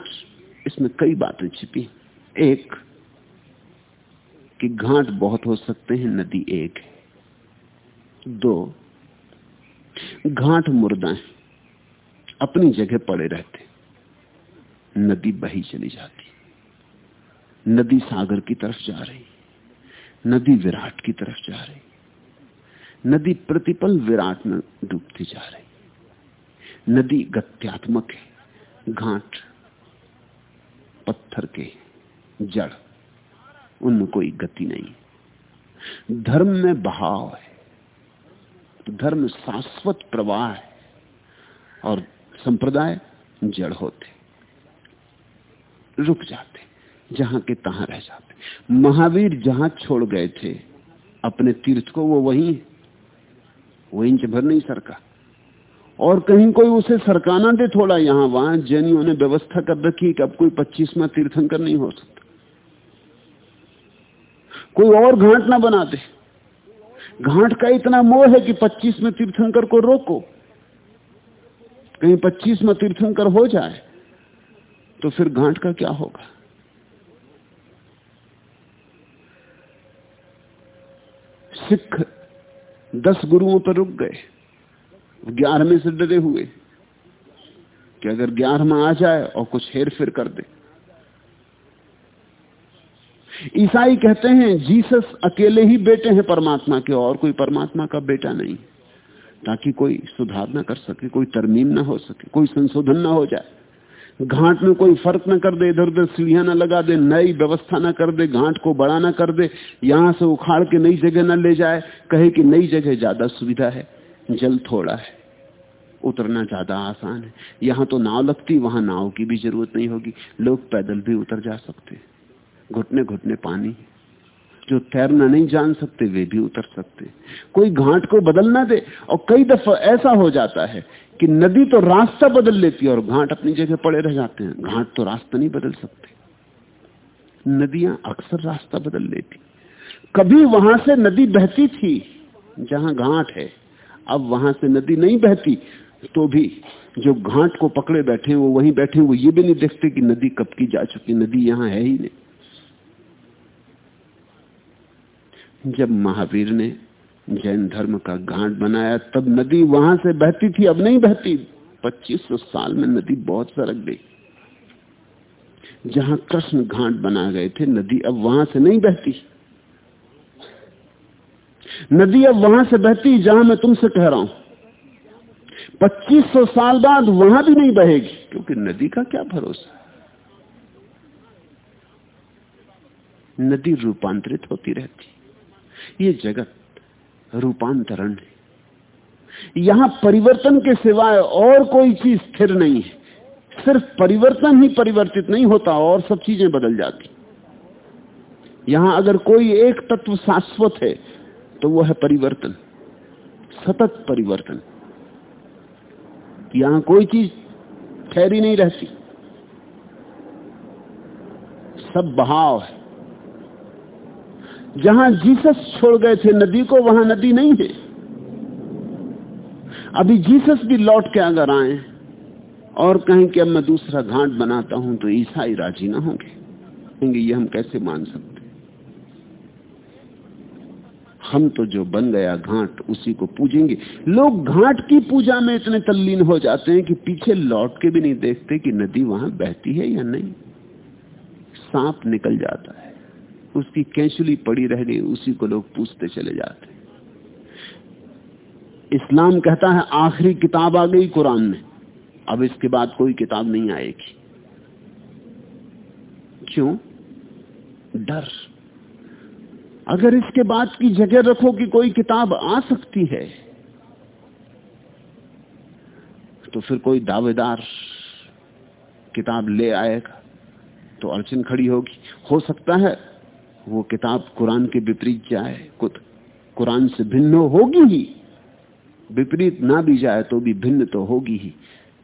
इसमें कई बातें छिपी। एक कि घाट बहुत हो सकते हैं, नदी एक है। दो, घाट मुर्दा है, अपनी जगह पड़े रहते नदी बही चली जाती नदी सागर की तरफ़ जा रही नदी विराट की तरफ़ जा रही नदी प्रतिपल विराट में डूबती जा रही नदी गत्यात्मक है, घाट पत्थर के जड़ उनमें कोई गति नहीं। धर्म में बहाव है तो धर्म शाश्वत प्रवाह है, और संप्रदाय जड़ होते, रुक जाते, जहाँ के तहां रह जाते। महावीर जहाँ छोड़ गए थे, अपने तीर्थ को वो वहीं वो इंच भर नहीं सरका। और कहीं कोई उसे सरकाना दे थोड़ा यहाँ, वहाँ जैनियों ने व्यवस्था कर रखी कि अब कोई पच्चीसवा तीर्थंकर नहीं हो सकता। कोई और घाट ना बना दे। घाट का इतना मोह है कि पच्चीस में तीर्थंकर को रोको। कहीं पच्चीस में तीर्थंकर हो जाए तो फिर घाट का क्या होगा? सिख दस गुरुओं पर रुक गए, ग्यारहवें से डरे हुए कि अगर ग्यारहवा आ जाए और कुछ हेर फेर कर दे। ईसाई कहते हैं, जीसस अकेले ही बेटे हैं, परमात्मा के, और कोई परमात्मा का बेटा नहीं। ताकि कोई सुधार ना कर सके, कोई तरमीम ना हो सके, कोई संशोधन ना हो जाए। घाट में कोई फ़र्क ना कर दे इधर उधर सीढ़ियाँ ना लगा दे, नई व्यवस्था ना कर दे, घाट को बड़ा ना कर दे, यहाँ से उखाड़ के नई जगह ना ले जाए, कहे कि नई जगह ज़्यादा सुविधा है, जल थोड़ा है, उतरना ज़्यादा आसान है। यहाँ तो नाव लगती, वहाँ नाव की भी ज़रूरत नहीं होगी, लोग पैदल भी उतर जा सकते घुटने घुटने पानी। जो तैरना नहीं जान सकते, वे भी उतर सकते। कोई घाट को बदल ना दे और कई दफ़ा ऐसा हो जाता है कि नदी तो रास्ता बदल लेती है और घाट अपनी जगह पड़े रह जाते हैं। घाट तो रास्ता नहीं बदल सकते। नदियाँ अक्सर रास्ता बदल लेती। कभी वहाँ से नदी बहती थी, जहाँ घाट है, अब वहाँ से नदी नहीं बहती तो भी जो घाट को पकड़े बैठे वो वहीं बैठे वो ये भी नहीं देखते कि नदी कब की जा चुकी नदी यहाँ है ही नहीं। जब महावीर ने जैन धर्म का घाट बनाया, तब नदी वहाँ से बहती थी, अब नहीं बहती। पच्चीस सौ साल में नदी बहुत सरक गई। जहाँ कृष्ण घाट बना गए थे, नदी अब वहाँ से नहीं बहती। नदी अब वहाँ से बहती, जहाँ मैं तुमसे कह रहा हूँ। पच्चीस सौ साल बाद वहाँ भी नहीं बहेगी, क्योंकि नदी का क्या भरोसा? नदी रूपांतरित होती रहती। ये जगत रूपांतरण है। यहाँ परिवर्तन के सिवाय और कोई चीज़ स्थिर नहीं है। सिर्फ़ परिवर्तन ही परिवर्तित नहीं होता और सब चीज़ें बदल जाती। यहाँ अगर कोई एक तत्व शाश्वत है तो वो है परिवर्तन, सतत परिवर्तन। यहाँ कोई चीज़ ठहरी नहीं रहती। सब बहाव है। जहाँ जीसस छोड़ गए थे नदी को, वहाँ नदी नहीं है। अभी जीसस भी लौट के अगर आए और कहें कि अब मैं दूसरा घाट बनाता हूँ तो ईसाई राज़ी ना होंगे। कहेंगे, ये हम कैसे मान सकते? हम तो जो बन गया घाट, उसी को पूजेंगे। लोग घाट की पूजा में इतने तल्लीन हो जाते हैं कि पीछे लौट के भी नहीं देखते कि नदी वहाँ बहती है या नहीं। सांप निकल जाता है। उसकी कैंचुली पड़ी रह गई उसी को लोग पूछते चले जाते इस्लाम कहता है, आखिरी किताब आ गई कुरान में। अब इसके बाद कोई किताब नहीं आएगी। क्यों? डर। अगर इसके बाद की जगह रखो कि कोई किताब आ सकती है तो फिर कोई दावेदार किताब ले आएगा तो अड़चन खड़ी होगी। हो सकता है वो किताब कुरान के विपरीत जाए कुछ कुरान से भिन्न होगी ही। विपरीत ना भी जाए तो भी भिन्न तो होगी ही।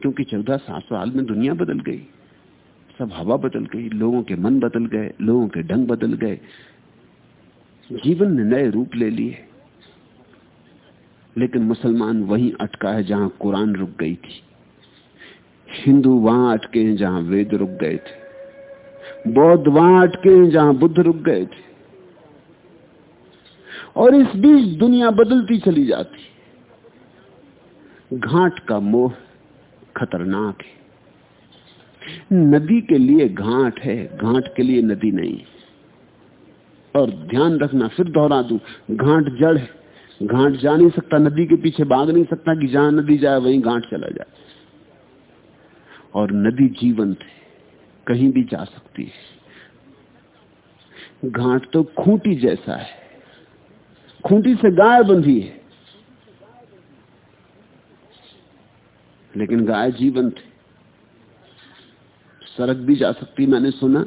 क्योंकि चौदह सात साल में दुनिया बदल गई। सब हवा बदल गई, लोगों के मन बदल गए, लोगों के ढंग बदल गए। जीवन ने नए रूप ले लिए। लेकिन मुसलमान वहीं अटका है जहाँ कुरान रुक गई थी। हिंदू वहाँ अटके हैं जहाँ वेद रुक गए थे। बौद्ध वहाँ अटके जहाँ बुद्ध रुक गए थे। और इस बीच दुनिया बदलती चली जाती। घाट का मोह खतरनाक है। नदी के लिए घाट है, घाट के लिए नदी नहीं। और ध्यान रखना, फिर दोहरा दू, घाट जड़ है। घाट जा नहीं सकता, नदी के पीछे भाग नहीं सकता कि जहाँ नदी जाए, वहीं घाट चला जाए। और नदी जीवंत है। कहीं भी जा सकती है। घाट तो खूंटी जैसा है। खूंटी से गाय बंधी है। लेकिन गाय जीवंत है। सड़क भी जा सकती, मैंने सुना।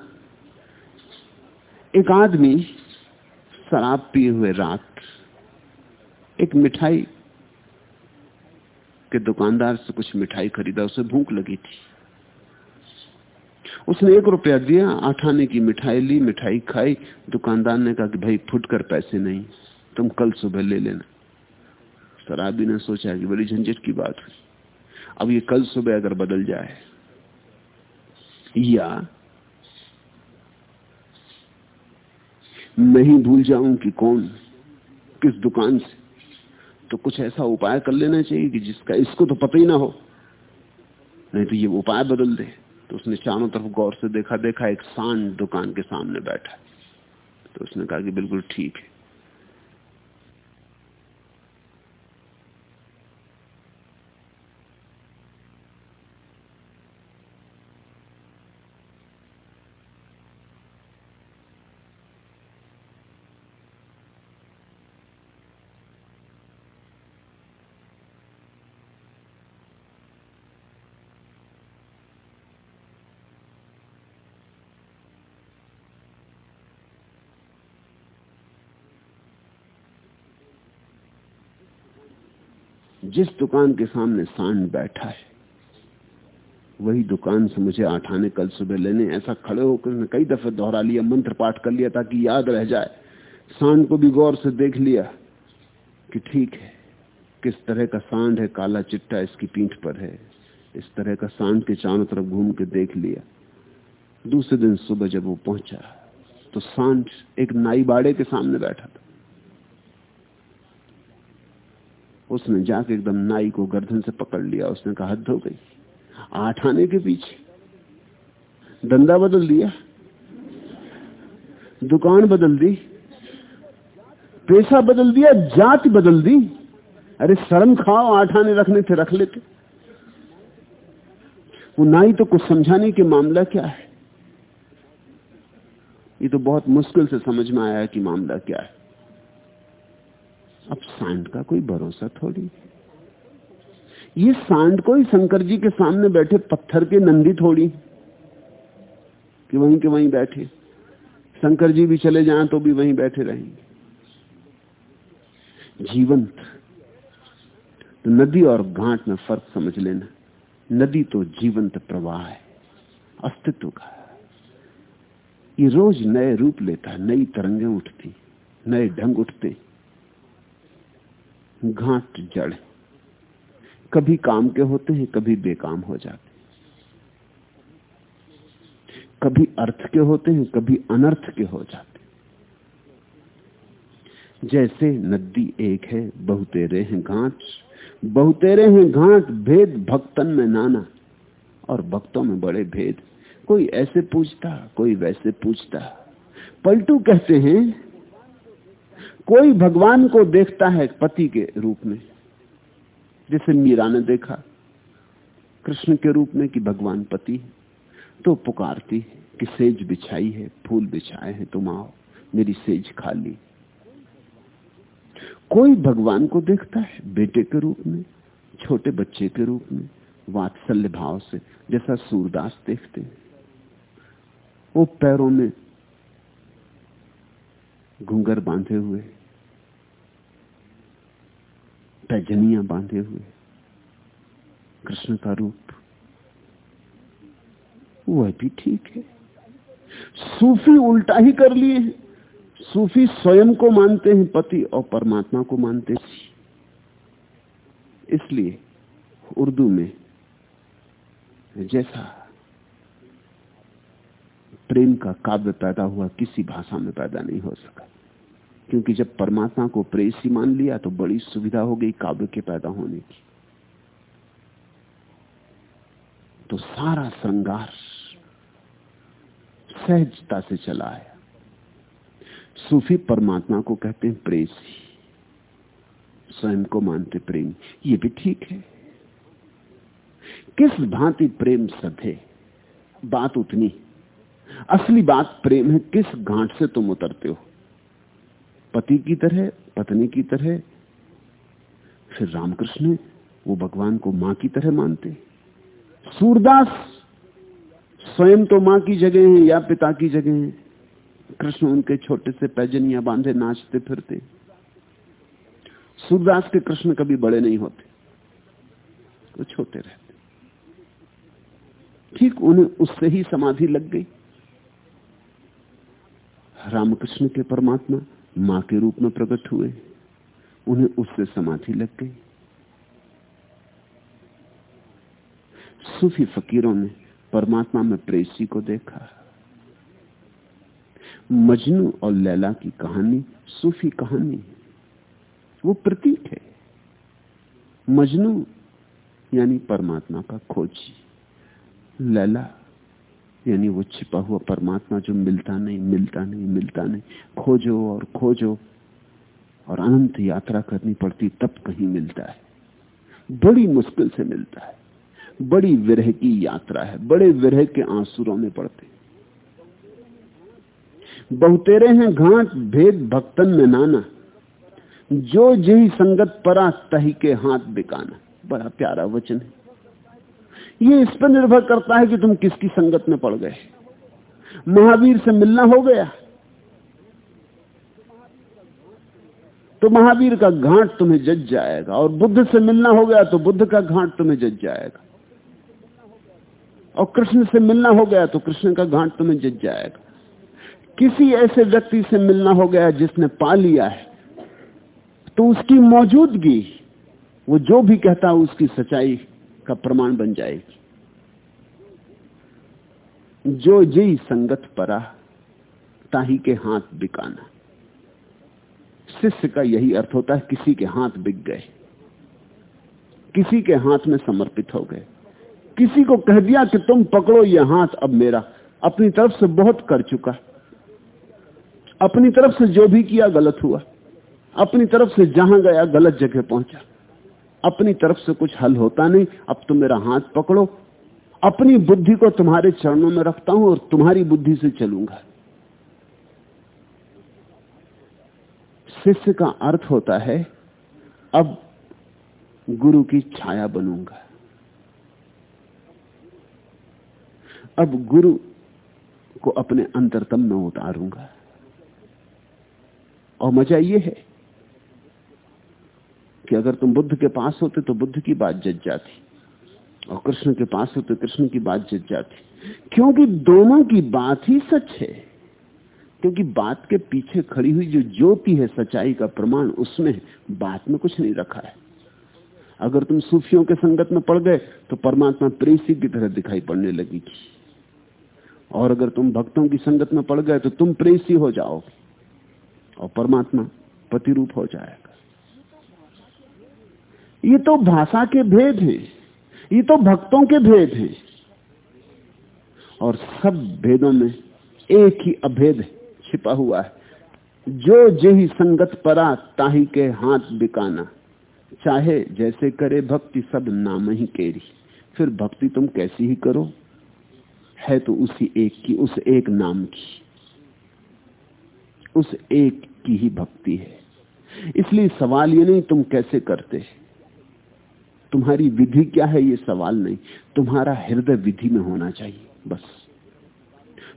एक आदमी शराब पिए हुए रात, एक मिठाई के दुकानदार से कुछ मिठाई खरीदा, उसे भूख लगी थी। उसने एक रुपया दिया, आठाने की मिठाई ली, मिठाई खाई, दुकानदार ने कहा कि भाई फुटकर पैसे नहीं, तुम कल सुबह ले लेना। शराबी ने सोचा कि बड़ी झंझट की बात हुई। अब ये कल सुबह अगर बदल जाए, या मैं ही भूल जाऊँ कि कौन, किस दुकान से तो कुछ ऐसा उपाय कर लेना चाहिए कि जिसका, इसको तो पता ही ना हो, नहीं तो ये उपाय बदल दे। तो उसने चारों तरफ़ गौर से देखा देखा, एक सांड दुकान के सामने बैठा। तो उसने कहा कि बिल्कुल ठीक है। जिस दुकान के सामने सांड बैठा है, वही दुकान से मुझे आठाने कल सुबह लेने, ऐसा खड़े होकर कई दफे दोहरा लिया, मंत्र पाठ कर लिया ताकि याद रह जाए। सांड को भी गौर से देख लिया कि ठीक है, किस तरह का सांड है, काला चिट्टा इसकी पीठ पर है। इस तरह का सांड के चारों तरफ़ घूम के देख लिया। दूसरे दिन सुबह जब वो पहुँचा तो सांड एक नाई बाड़े के सामने बैठा था। उसने जाके एकदम नाई को गर्दन से पकड़ लिया। उसने कहा, हद हो गई। आठ आने के पीछे। धंधा बदल दिया। दुकान बदल दी। पैसा बदल दिया, जाति बदल दी। अरे, शर्म खाओ, आठ आने रखने थे, रख लेते। वो नाई तो कुछ समझाने के मामला क्या है? ये तो बहुत मुश्किल से समझ में आया कि मामला क्या है। अब सांड का कोई भरोसा थोड़ी। ये सांड कोई शंकर जी के सामने बैठे पत्थर के नंदी थोड़ी, कि वहीं के वहीं बैठे। शंकर जी भी चले जाएँ तो भी वहीं बैठे रहेंगे। जीवंत। तो नदी और घाट में फ़र्क समझ लेना। नदी तो जीवंत प्रवाह है, अस्तित्व का ये रोज नए रूप लेता है नई तरंगें उठती, नए ढंग उठते। घाट जड़ कभी काम के होते हैं, कभी बेकाम हो जाते कभी अर्थ के होते हैं, कभी अनर्थ के हो जाते जैसे नदी एक है, बहुतेरे हैं घाट बहुतेरे हैं घाट भेद भक्तन में नाना। और भक्तों में बड़े भेद। कोई ऐसे पूछता, कोई वैसे पूछता। पलटू कहते हैं कोई भगवान को देखता है पति के रूप में, जैसे मीरा ने देखा, कृष्ण के रूप में कि भगवान पति तो पुकारती है कि सेज बिछाई है, फूल बिछाए हैं, तुम आओ, मेरी सेज खाली कोई भगवान को देखता है बेटे के रूप में, छोटे बच्चे के रूप में, वात्सल्य भाव से, जैसा सूरदास देखते हैं। वो पैरों में घुंगर बांधे हुए पैजनिया बांधे हुए। कृष्ण का रूप। वह भी ठीक है। सूफी उल्टा ही कर लिए सूफी स्वयं को मानते हैं, पति और परमात्मा को मानते हैं। इसलिए उर्दू में जैसा प्रेम का काव्य पैदा हुआ, किसी भाषा में पैदा नहीं हो सका। क्योंकि जब परमात्मा को प्रेसी मान लिया तो बड़ी सुविधा हो गई काव्य के पैदा होने की। तो सारा श्रृंगार सहजता से चला आया। सूफी परमात्मा को कहते हैं प्रेसी स्वयं को मानते प्रेम। ये भी ठीक है। किस भांति प्रेम सधे? बात उतनी। असली बात प्रेम है किस घाट से तुम उतरते हो। पति की तरह, पत्नी की तरह, फिर रामकृष्ण वो भगवान को माँ की तरह मानते। सूरदास स्वयं तो माँ की जगह है या पिता की जगह है। कृष्ण उनके छोटे से पैजनिया बांधे, नाचते, फिरते। सूरदास के कृष्ण कभी बड़े नहीं होते, वो तो छोटे रहते। ठीक उन्हें उससे ही समाधि लग गई। रामकृष्ण के परमात्मा माँ के रूप में प्रकट हुए। उन्हें उससे समाधि लग गई। सूफी फकीरों ने परमात्मा में प्रेसी को देखा। मजनू और लैला की कहानी सूफी कहानी वो प्रतीक है। मजनू यानी परमात्मा का खोजी। लैला यानी वो छिपा हुआ परमात्मा जो मिलता नहीं मिलता नहीं मिलता नहीं। खोजो और खोजो और अनंत यात्रा करनी पड़ती, तब कहीं मिलता है। बड़ी मुश्किल से मिलता है। बड़ी विरह की यात्रा है। बड़े विरह के आंसुरों में पड़ते बहुतेरे हैं घाट भेद भक्तन में नाना। जो जही संगत परा तही के हाथ बिकाना। बड़ा प्यारा वचन है। ये इस पर निर्भर करता है कि तुम किसकी संगत में पड़ गए। महावीर से मिलना हो गया। तो महावीर का घाट तुम्हें जज जाएगा और बुद्ध से मिलना हो गया तो बुद्ध का घाट तुम्हें जज जाएगा। और कृष्ण से मिलना हो गया तो कृष्ण का घाट तुम्हें जज जाएगा। किसी ऐसे व्यक्ति से मिलना हो गया जिसने पा लिया है तो उसकी मौजूदगी, वो जो भी कहता है उसकी सच्चाई का प्रमाण बन जाएगी। जो जी संगत परा, ताही के हाथ बिकाना। शिष्य का यही अर्थ होता है, किसी के हाथ बिक गए। किसी के हाथ में समर्पित हो गए। किसी को कह दिया कि तुम पकड़ो यह हाथ अब मेरा। अपनी तरफ़ से बहुत कर चुका। अपनी तरफ़ से जो भी किया, गलत हुआ। अपनी तरफ़ से जहाँ गया, गलत जगह पहुँचा। अपनी तरफ़ से कुछ हल होता नहीं, अब तुम मेरा हाथ पकड़ो। अपनी बुद्धि को तुम्हारे चरणों में रखता हूँ और तुम्हारी बुद्धि से चलूँगा। शिष्य का अर्थ होता है, अब गुरु की छाया बनूँगा। अब गुरु को अपने अंतरतम में उतारूँगा। और मज़ा यह है कि अगर तुम बुद्ध के पास होते तो बुद्ध की बात जज जाती और कृष्ण के पास होते कृष्ण की बात जज जाती। क्योंकि दोनों की बात ही सच है। क्योंकि बात के पीछे खड़ी हुई जो ज्योति है, सच्चाई का प्रमाण, उसमें बात में कुछ नहीं रखा है। अगर तुम सूफियों के संगत में पड़ गए तो परमात्मा प्रेसी की तरह दिखाई पड़ने लगेगी और अगर तुम भक्तों की संगत में पड़ गए तो तुम प्रेसी हो जाओगे और परमात्मा प्रतिरूप हो जाएगा। ये तो भाषा के भेद हैं। ये तो भक्तों के भेद हैं। और सब भेदों में एक ही अभेद छिपा हुआ है। जो जही संगत परा ताही के हाथ बिकाना, चाहे जैसे करे भक्ति सब नाम ही केरी। फिर भक्ति तुम कैसी ही करो? है तो उसी एक की, उस एक नाम की। उस एक की ही भक्ति है। इसलिए सवाल ये नहीं तुम कैसे करते? हैं तुम्हारी विधि क्या है ये सवाल नहीं। तुम्हारा हृदय विधि में होना चाहिए, बस।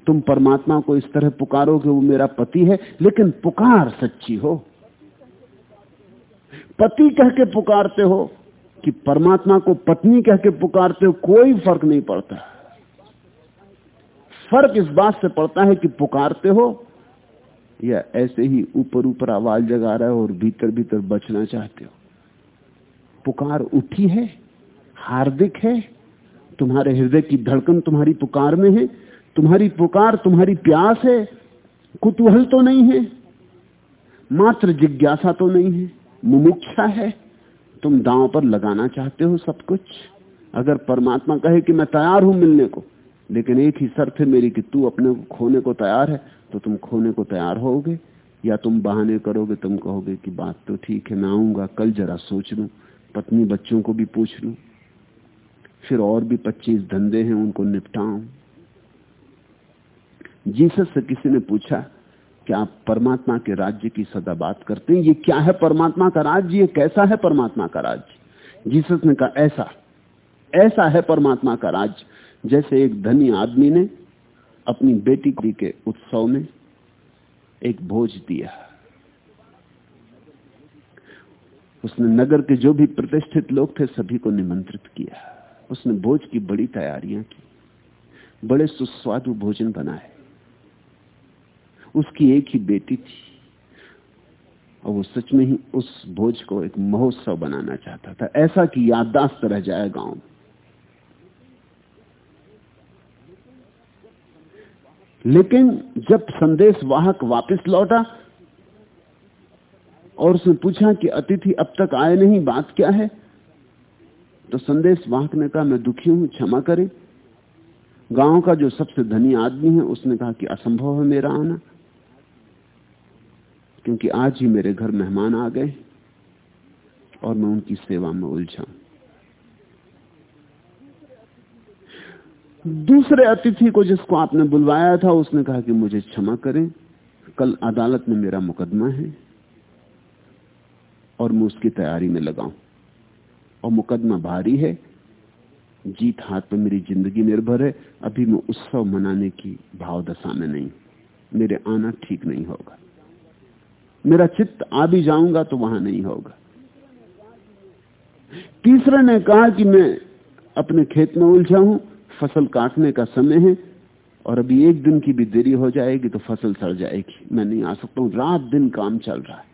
तुम परमात्मा को इस तरह पुकारो कि वो मेरा पति है, लेकिन पुकार सच्ची हो। पति कह के पुकारते हो कि परमात्मा को पत्नी कह के पुकारते हो, कोई फ़र्क नहीं पड़ता। फ़र्क इस बात से पड़ता है कि पुकारते हो या ऐसे ही ऊपर ऊपर आवाज़ जगा रहे हो और भीतर भीतर बचना चाहते हो। पुकार उठी है, हार्दिक है, तुम्हारे हृदय की धड़कन तुम्हारी पुकार में है, तुम्हारी पुकार तुम्हारी प्यास है, कुतूहल तो नहीं है, मात्र जिज्ञासा तो नहीं है, मुमुक्षा है, तुम दांव पर लगाना चाहते हो सब कुछ। अगर परमात्मा कहे कि मैं तैयार हूँ मिलने को, लेकिन एक ही शर्त है मेरी कि तू अपने को खोने को तैयार है तो तुम खोने को तैयार होगे, या तुम बहाने करोगे, तुम कहोगे कि बात तो ठीक है, मैं आऊँगा, कल जरा सोच लू। पत्नी बच्चों को भी पूछ लू। फिर और भी पच्चीस धंधे हैं उनको निपटाऊं। जीसस से किसी ने पूछा कि आप परमात्मा के राज्य की सदा बात करते हैं? ये क्या है परमात्मा का राज्य? ये कैसा है परमात्मा का राज्य? जीसस ने कहा, ऐसा ऐसा है परमात्मा का राज्य, जैसे एक धनी आदमी ने अपनी बेटी के उत्सव में एक भोज दिया। उसने नगर के जो भी प्रतिष्ठित लोग थे सभी को निमंत्रित किया। उसने भोज की बड़ी तैयारियाँ की। बड़े सुस्वादु भोजन बनाए। उसकी एक ही बेटी थी। और वो सच में ही उस भोज को एक महोत्सव बनाना चाहता था। ऐसा कि याददाश्त रह जाए गाँव लेकिन जब संदेश वाहक वापस लौटा और उसने पूछा कि अतिथि अब तक आए नहीं, बात क्या है? तो संदेश वाहक ने कहा, मैं दुखी हूँ, क्षमा करें। गाँव का जो सबसे धनी आदमी है, उसने कहा कि असंभव है मेरा आना, क्योंकि आज ही मेरे घर मेहमान आ गए और मैं उनकी सेवा में उलझा। दूसरे अतिथि को जिसको आपने बुलवाया था, उसने कहा कि मुझे क्षमा करें। कल अदालत में मेरा मुकदमा है। और मैं उसकी तैयारी में लगाऊँ। और मुकदमा भारी है। जीत हाथ पर मेरी ज़िंदगी निर्भर है। अभी मैं उत्सव मनाने की भाव दशा में नहीं। मेरे आना ठीक नहीं होगा। मेरा चित्त आ भी जाऊँगा तो वहाँ नहीं होगा। तीसरे ने कहा कि मैं अपने खेत में उलझा हूँ। फ़सल काटने का समय है। और अभी एक दिन की भी देरी हो जाएगी तो फ़सल सड़ जाएगी। मैं नहीं आ सकता हूँ। रात दिन काम चल रहा है।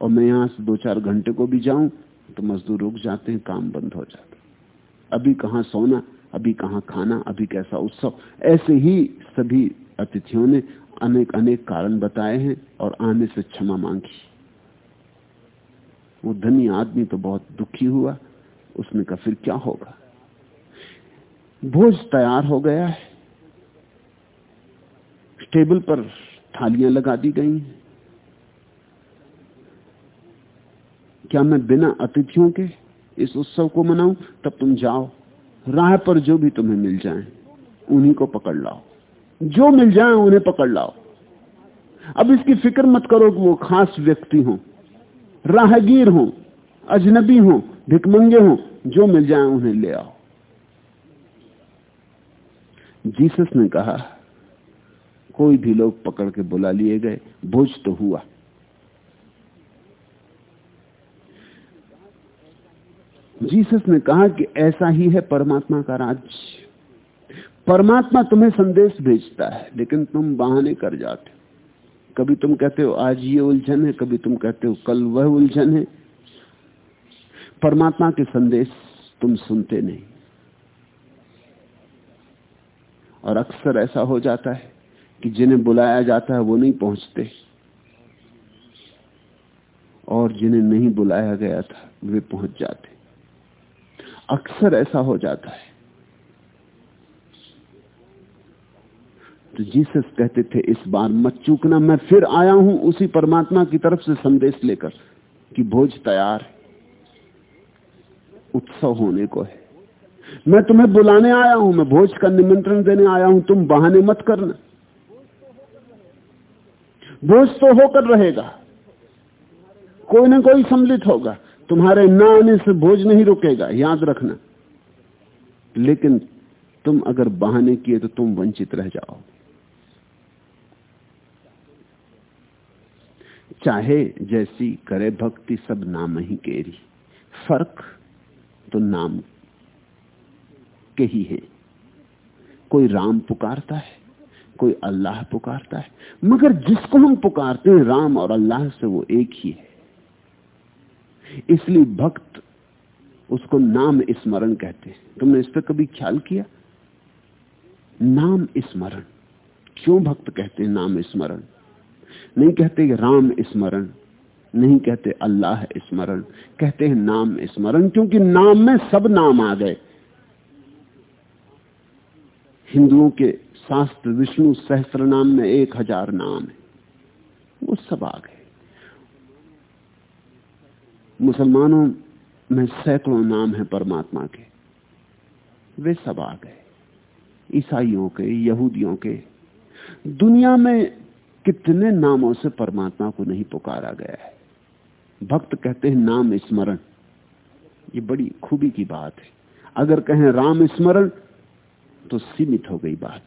और मैं यहाँ से दो चार घंटे को भी जाऊँ तो मजदूर रुक जाते हैं, काम बंद हो जाता अभी कहाँ सोना, अभी कहाँ खाना, अभी कैसा उत्सव? ऐसे ही सभी अतिथियों ने अनेक अनेक कारण बताए हैं और आने से क्षमा मांगी। वो धनी आदमी तो बहुत दुखी हुआ, उसने कहा, फिर क्या होगा? भोज तैयार हो गया है। टेबल पर थालियाँ लगा दी गई क्या मैं बिना अतिथियों के इस उत्सव को मनाऊं? तब तुम जाओ। राह पर जो भी तुम्हें मिल जाए, उन्हीं को पकड़ लाओ। जो मिल जाए, उन्हें पकड़ लाओ। अब इसकी फ़िक्र मत करो कि वो खास व्यक्ति हो, राहगीर हो, अजनबी हो, भिकमंगे हो। जो मिल जाए, उन्हें ले आओ। जीसस ने कहा, कोई भी लोग पकड़ के बुला लिए गए, भोज तो हुआ। जीसस ने कहा कि ऐसा ही है परमात्मा का राज्य। परमात्मा तुम्हें संदेश भेजता है, लेकिन तुम बहाने कर जाते कभी तुम कहते हो, आज ये उलझन है, कभी तुम कहते हो, कल वह उलझन है। परमात्मा के संदेश तुम सुनते नहीं। और अक्सर ऐसा हो जाता है कि जिन्हें बुलाया जाता है वो नहीं पहुँचते। और जिन्हें नहीं बुलाया गया था, वे पहुँच जाते। अक्सर ऐसा हो जाता है। तो जीसस कहते थे, इस बार मत चूकना, मैं फिर आया हूँ उसी परमात्मा की तरफ़ से संदेश लेकर कि भोज तैयार उत्सव होने को है। मैं तुम्हें बुलाने आया हूँ, मैं भोज का निमंत्रण देने आया हूँ, तुम बहाने मत करना। भोज तो होकर रहेगा, कोई ना कोई सम्मिलित होगा। तुम्हारे न आने से भोज नहीं रुकेगा, याद रखना। लेकिन तुम अगर बहाने किए तो तुम वंचित रह जाओ। चाहे जैसी करे भक्ति सब नाम ही केरी। फ़र्क तो नाम के ही है। कोई राम पुकारता है, कोई अल्लाह पुकारता है, मगर जिसको हम पुकारते हैं, राम और अल्लाह से वो एक ही है। इसलिए भक्त उसको नाम स्मरण कहते हैं। तुमने इस पर कभी ख्याल किया? नाम स्मरण। क्यों भक्त कहते हैं नाम स्मरण? नहीं कहते राम स्मरण, नहीं कहते अल्लाह स्मरण, कहते हैं नाम स्मरण, क्योंकि नाम में सब नाम आ गए। हिंदुओं के शास्त्र, विष्णु सहस्त्र नाम में एक हज़ार नाम है, वो सब आ गए। मुसलमानों में सैकड़ों नाम है परमात्मा के। वे सब आ गए। ईसाइयों के, यहूदियों के। दुनिया में कितने नामों से परमात्मा को नहीं पुकारा गया है। भक्त कहते हैं, नाम स्मरण। ये बड़ी खूबी की बात है। अगर कहें राम स्मरण तो सीमित हो गई बात।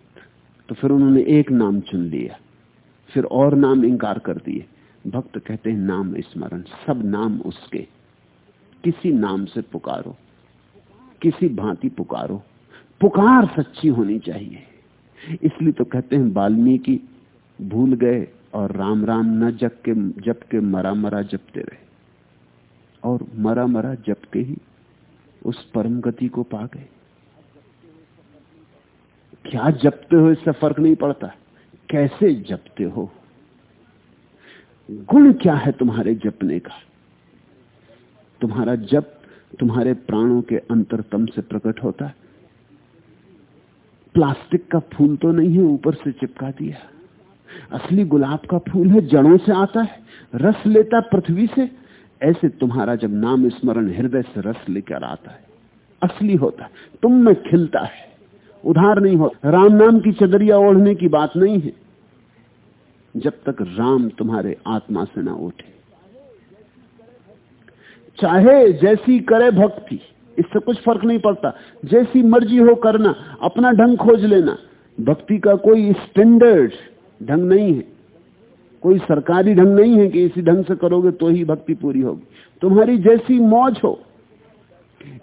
तो फिर उन्होंने एक नाम चुन लिया। फिर और नाम इंकार कर दिए। भक्त कहते हैं, नाम स्मरण। सब नाम उसके। किसी नाम से पुकारो, किसी भांति पुकारो। पुकार सच्ची होनी चाहिए। इसलिए तो कहते हैं, वाल्मीकि भूल गए और राम राम न जप के जप के मरा मरा जपते रहे। और मरा मरा जप के ही उस परम गति को पा गए। क्या जपते हो, इससे फ़र्क नहीं पड़ता। कैसे जपते हो? गुण क्या है तुम्हारे जपने का? तुम्हारा जप तुम्हारे प्राणों के अंतरतम से प्रकट होता है। प्लास्टिक का फूल तो नहीं है, ऊपर से चिपका दिया। असली गुलाब का फूल है, जड़ों से आता है, रस लेता पृथ्वी से। ऐसे तुम्हारा जब नाम स्मरण हृदय से रस लेकर आता है, असली होता है। तुम में खिलता है, उधार नहीं हो राम नाम की चदरिया ओढ़ने की बात नहीं है। जब तक राम तुम्हारे आत्मा से ना उठे। चाहे जैसी करे भक्ति, इससे कुछ फ़र्क नहीं पड़ता। जैसी मर्ज़ी हो करना, अपना ढंग खोज लेना। भक्ति का कोई स्टैंडर्ड ढंग नहीं है। कोई सरकारी ढंग नहीं है कि इसी ढंग से करोगे तो ही भक्ति पूरी होगी। तुम्हारी जैसी मौज हो।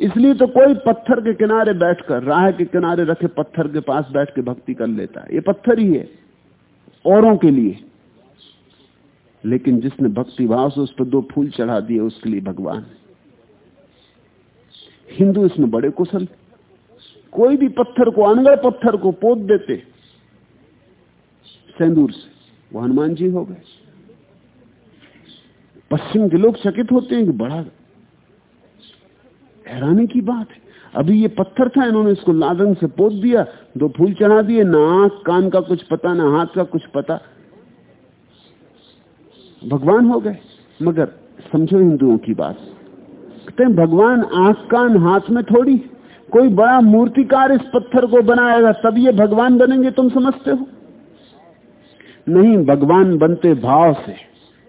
इसलिए तो कोई पत्थर के किनारे बैठकर, राह के किनारे रखे पत्थर के पास बैठ के भक्ति कर लेता है। ये पत्थर ही है। औरों के लिए। लेकिन जिसने भक्ति भाव से उस पर दो फूल चढ़ा दिए, उसके लिए भगवान हिंदू इसमें बड़े कुशल कोई भी पत्थर को, अनगढ़ पत्थर को पोत देते, सेंदूर से, वो हनुमान जी हो गए। पश्चिम के लोग चकित होते हैं कि बड़ा हैरानी की बात है। अभी ये पत्थर था, इन्होंने इसको लादन से पोत दिया, दो फूल चढ़ा दिए, ना आँख, कान का कुछ पता, ना हाथ का कुछ पता। भगवान हो गए, मगर समझो हिंदुओं की बात। कहते हैं, भगवान आँख, कान, हाथ में थोड़ी, कोई बड़ा मूर्तिकार इस पत्थर को बनाएगा, तब ये भगवान बनेंगे, तुम समझते हो? नहीं, भगवान बनते भाव से।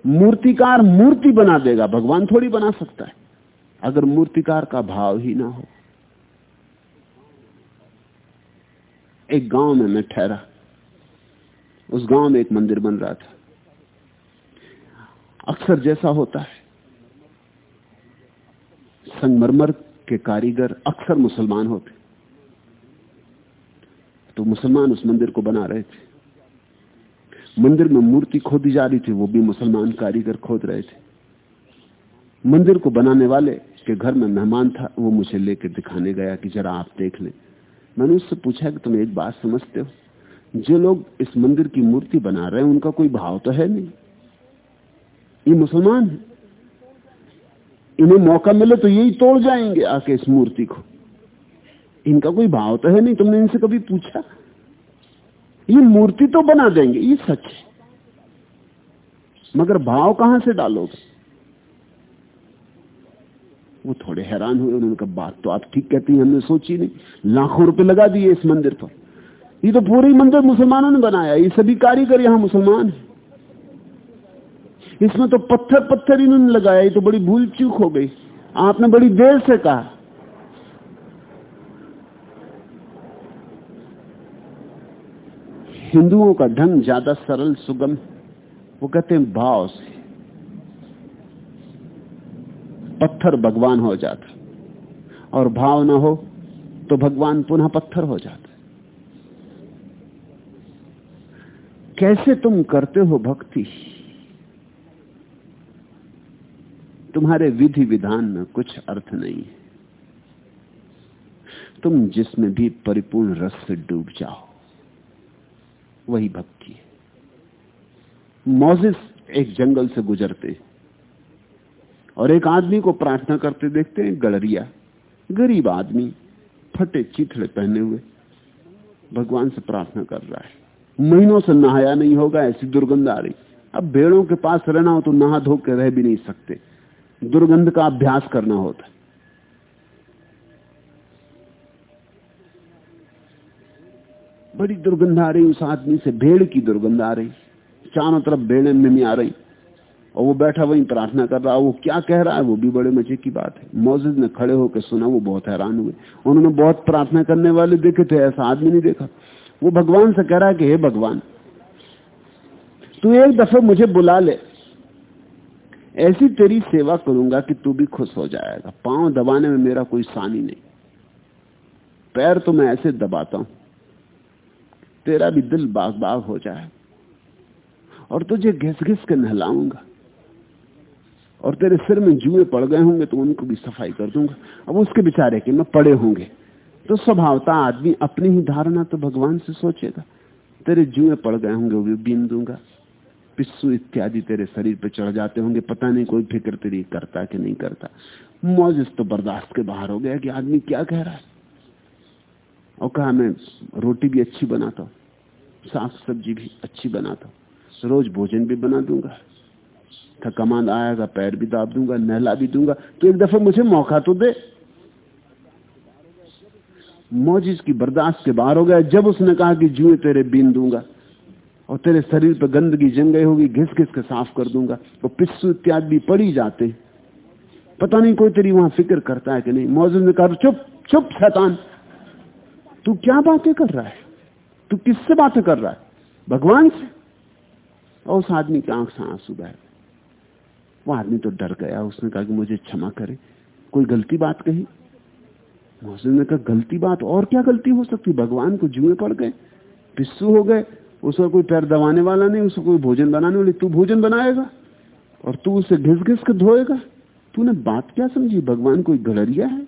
मूर्तिकार मूर्ति बना देगा, भगवान थोड़ी बना सकता है, अगर मूर्तिकार का भाव ही ना हो। एक गाँव में मैं ठहरा। उस गाँव में एक मंदिर बन रहा था। अक्सर जैसा होता है। संगमरमर के कारीगर अक्सर मुसलमान होते। तो मुसलमान उस मंदिर को बना रहे थे। मंदिर में मूर्ति खोदी जा रही थी, वो भी मुसलमान कारीगर खोद रहे थे। मंदिर को बनाने वाले के घर में मेहमान था, वो मुझे लेकर दिखाने गया कि जरा आप देख लें। मैंने उससे पूछा कि तुम एक बात समझते हो? जो लोग इस मंदिर की मूर्ति बना रहे हैं, उनका कोई भाव तो है नहीं। ये मुसलमान है। इन्हें मौका मिले तो यही तोड़ जाएँगे आके इस मूर्ति को। इनका कोई भाव तो है नहीं, तुमने इनसे कभी पूछा? ये मूर्ति तो बना देंगे, ये सच है। मगर भाव कहाँ से डालोगे? वो थोड़े हैरान हुए, उन्होंने कहा, बात तो आप ठीक कहती हैं, हमने सोची नहीं। लाखों रुपए लगा दिए इस मंदिर पर। ये तो पूरी मंदिर मुसलमानों ने बनाया, ये सभी कारीगर यहाँ मुसलमान है। इसमें तो पत्थर पत्थर इन्होंने लगाया, ये तो बड़ी भूल चूक हो गई। आपने बड़ी देर से कहा। हिंदुओं का ढंग ज़्यादा सरल, सुगम, वो कहते हैं भाव से पत्थर भगवान हो जाता। और भाव ना हो तो भगवान पुनः पत्थर हो जाता। कैसे तुम करते हो भक्ति? तुम्हारे विधि विधान में कुछ अर्थ नहीं है। तुम जिसमें भी परिपूर्ण रस से डूब जाओ, वही भक्ति है। मोजिस एक जंगल से गुजरते और एक आदमी को प्रार्थना करते देखते हैं, गड़रिया, गरीब आदमी, फटे चिथड़े पहने हुए। भगवान से प्रार्थना कर रहा है। महीनों से नहाया नहीं होगा, ऐसी दुर्गंध आ रही। अब भेड़ों के पास रहना हो तो नहा धो के रह भी नहीं सकते। दुर्गंध का अभ्यास करना होता है। बड़ी दुर्गंध आ रही, उस आदमी से भेड़ की दुर्गंध आ रही। चारों तरफ़ भेड़े में आ रही। और वो बैठा वहीं प्रार्थना कर रहा वो क्या कह रहा है, वो भी बड़े मज़े की बात है। मौजूद ने खड़े होकर सुना, वो बहुत हैरान हुए। उन्होंने बहुत प्रार्थना करने वाले देखे थे, ऐसा आदमी नहीं देखा। वो भगवान से कह रहा है कि, हे भगवान, तू एक दफे मुझे बुला ले। ऐसी तेरी सेवा करूँगा कि तू भी खुश हो जाएगा। पाँव दबाने में मेरा कोई सानी नहीं। पैर तो मैं ऐसे दबाता हूँ। तेरा भी दिल बाग बाग हो जाए। और तुझे घिस घिस के नहलाऊँगा। और तेरे सिर में जुए पड़ गए होंगे तो उनको भी सफ़ाई कर दूँगा। अब उसके बेचारे के में पड़े होंगे। तो स्वभावता आदमी अपनी ही धारणा तो भगवान से सोचेगा। तेरे जुए पड़ गए होंगे, वो भी बीन दूँगा। पिस्सू इत्यादि तेरे शरीर पे चढ़ जाते होंगे। पता नहीं कोई फ़िक्र तेरी करता कि नहीं करता। मौजिस तो बर्दाश्त के बाहर हो गया कि आदमी क्या कह रहा है। और कहा, मैं रोटी भी अच्छी बनाता हूँ, साग सब्ज़ी भी अच्छी बनाता हूँ, रोज भोजन भी बना दूँगा। थकमान आएगा पैर भी दाब दूँगा, नहला भी दूँगा तो एक दफ़ा मुझे मौका तो दे। मौजिस की बर्दाश्त के बाहर हो गया, जब उसने कहा कि जुए तेरे बीन दूँगा, और तेरे शरीर पर गंदगी जम गई होगी, घिस घिस के साफ़ कर दूँगा, वो पिस्सू इत्यादि भी पड़ी जाते पता नहीं कोई तेरी वहाँ फ़िक्र करता है कि नहीं। मौजूद ने कहा, चुप चुप, शैतान। तू क्या बातें कर रहा है? तू किससे बातें कर रहा है? भगवान से? और उस आदमी की आँख से आँसू बह वो आदमी तो डर गया। उसने कहा कि मुझे क्षमा करे। कोई गलती बात कही? मौजूद ने कहा, गलती बात और क्या गलती हो सकती? भगवान को जुए पड़ गए, पिस्सू हो गए, उसका कोई पैर दबाने वाला नहीं, उसको कोई भोजन बनाने वाली तू भोजन बनाएगा और तू उसे घिस घिस के धोएगा। तूने बात क्या समझी? भगवान कोई गलरिया है?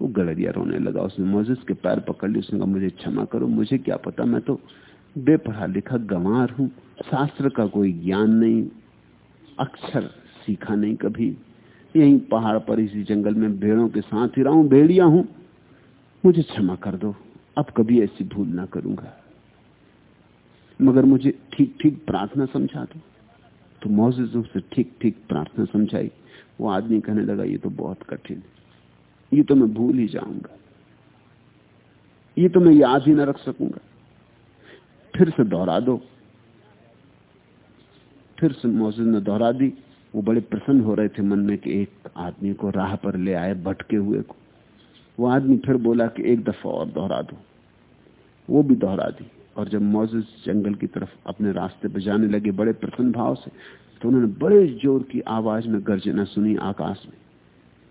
वो गलरिया रोने लगा। उसने मोजिस के पैर पकड़ ली उसने कहा, मुझे क्षमा करो, मुझे क्या पता? मैं तो बेपढ़ा लिखा गंवार हूँ, शास्त्र का कोई ज्ञान नहीं, अक्षर सीखा नहीं कभी। यहीं पहाड़ पर इसी जंगल में भेड़ों के साथ ही रहा, भेड़िया हूँ। मुझे क्षमा कर दो, अब कभी ऐसी भूल ना करूँगा। मगर मुझे ठीक ठीक प्रार्थना समझा दो। तो मौजूद से ठीक ठीक प्रार्थना समझाई। वो आदमी कहने लगा, ये तो बहुत कठिन है। ये तो मैं भूल ही जाऊँगा। ये तो मैं याद ही ना रख सकूँगा। फिर से दोहरा दो। फिर से मौजूद ने दोहरा दी। वो बड़े प्रसन्न हो रहे थे मन में कि एक आदमी को राह पर ले आए भटके हुए को। वो आदमी फिर बोला कि एक दफ़ा और दोहरा दो। वो भी दोहरा दी और जब मौजूद जंगल की तरफ़ अपने रास्ते पर जाने लगे बड़े प्रसन्न भाव से तो उन्होंने बड़े ज़ोर की आवाज़ में गर्जना सुनी आकाश में।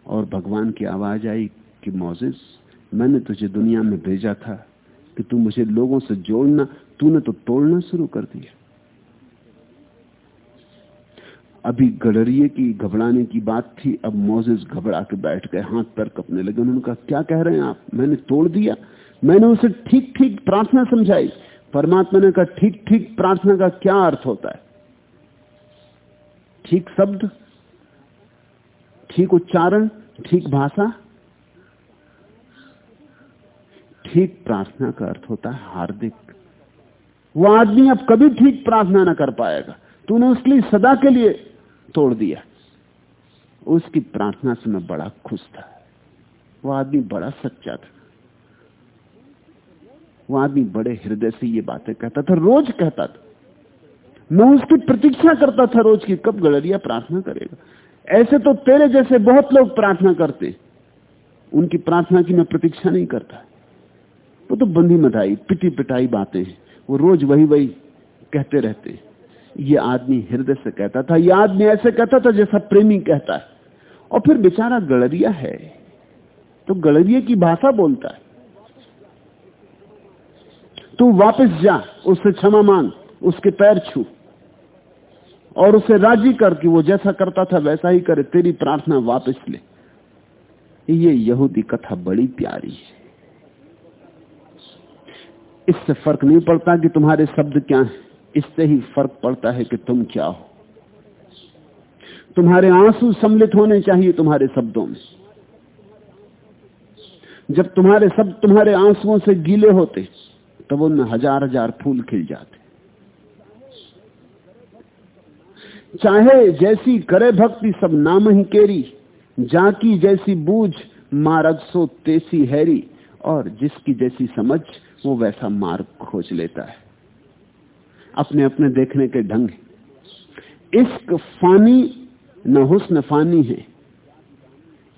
और भगवान की आवाज़ आई कि मोजिस मैंने तुझे दुनिया में भेजा था कि तू मुझे लोगों से जोड़ना तूने तो तोड़ना शुरू कर दिया। अभी गडरिए की घबराने की बात थी, अब मोजिस घबरा के बैठ गए, हाथ पैर कपने लगे। उन्होंने कहा, क्या कह रहे हैं आप? मैंने तोड़ दिया। मैंने उसे ठीक ठीक प्रार्थना समझाई। परमात्मा ने कहा ठीक ठीक प्रार्थना का क्या अर्थ होता है? ठीक शब्द, ठीक उच्चारण, ठीक भाषा, ठीक प्रार्थना का अर्थ होता है हार्दिक। वो आदमी अब कभी ठीक प्रार्थना ना कर पाएगा। तूने उसके लिए सदा के लिए तोड़ दिया। उसकी प्रार्थना से मैं बड़ा खुश था। वो आदमी बड़ा सच्चा था। वो आदमी बड़े हृदय से ये बातें कहता था, रोज कहता था। मैं उसकी प्रतीक्षा करता था रोज की कब गलरिया प्रार्थना करेगा। ऐसे तो तेरे जैसे बहुत लोग प्रार्थना करते उनकी प्रार्थना की मैं प्रतीक्षा नहीं करता। वो तो बंदी मधाई पिटी पिटाई बातें हैं। वो रोज वही वही कहते रहते ये आदमी हृदय से कहता था, ये आदमी ऐसे कहता था जैसा प्रेमी कहता है। और फिर बेचारा गलरिया है तो गलरिया की भाषा बोलता है। तू वापस जा, उससे क्षमा मांग, उसके पैर छू। और उसे राज़ी कर कि वो जैसा करता था वैसा ही करे, तेरी प्रार्थना वापस ले। ये यहूदी कथा बड़ी प्यारी है। इससे फ़र्क नहीं पड़ता कि तुम्हारे शब्द क्या हैं। इससे ही फ़र्क पड़ता है कि तुम क्या हो। तुम्हारे आँसू सम्मिलित होने चाहिए तुम्हारे शब्दों में। जब तुम्हारे शब्द तुम्हारे आंसुओं से गीले होते, तब उनमें हज़ार हज़ार फूल खिल जाते। चाहे जैसी करे भक्ति सब नाम ही केरी, जाकी जैसी बूझ मार्ग सो तेसी हैरी, और जिसकी जैसी समझ वो वैसा मार्ग खोज लेता है। अपने अपने देखने के ढंग इश्क फानी, न हुस्न फानी है।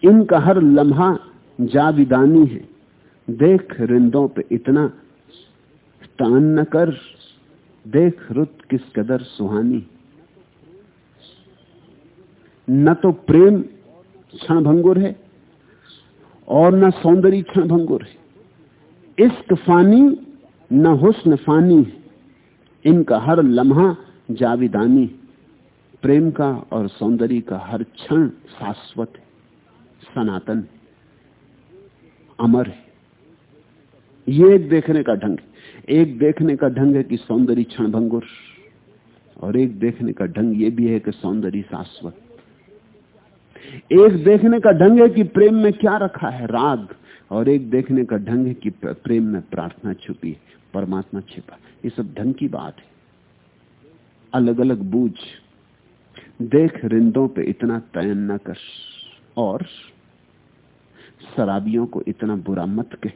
इनका हर लम्हा जाविदानी है। देख रिंदों पे इतना तान न कर। देख रुत किस कदर सुहानी। न तो प्रेम क्षण भंगुर है और न सौंदर्य क्षण भंगुर है। इश्क फानी, न हुस्न फानी, इनका हर लम्हा जाविदानी। प्रेम का और सौंदर्य का हर क्षण शाश्वत है, सनातन अमर है। ये एक देखने का ढंग है। एक देखने का ढंग है कि सौंदर्य क्षण भंगुर और एक देखने का ढंग ये भी है कि सौंदर्य शाश्वत। एक देखने का ढंग है कि प्रेम में क्या रखा है राग और एक देखने का ढंग है कि प्रेम में प्रार्थना छुपी है, परमात्मा छिपा ये सब ढंग की बात है। अलग अलग बूझ। देख रिंदों पे इतना तयन न कर। और शराबियों को इतना बुरा मत कह।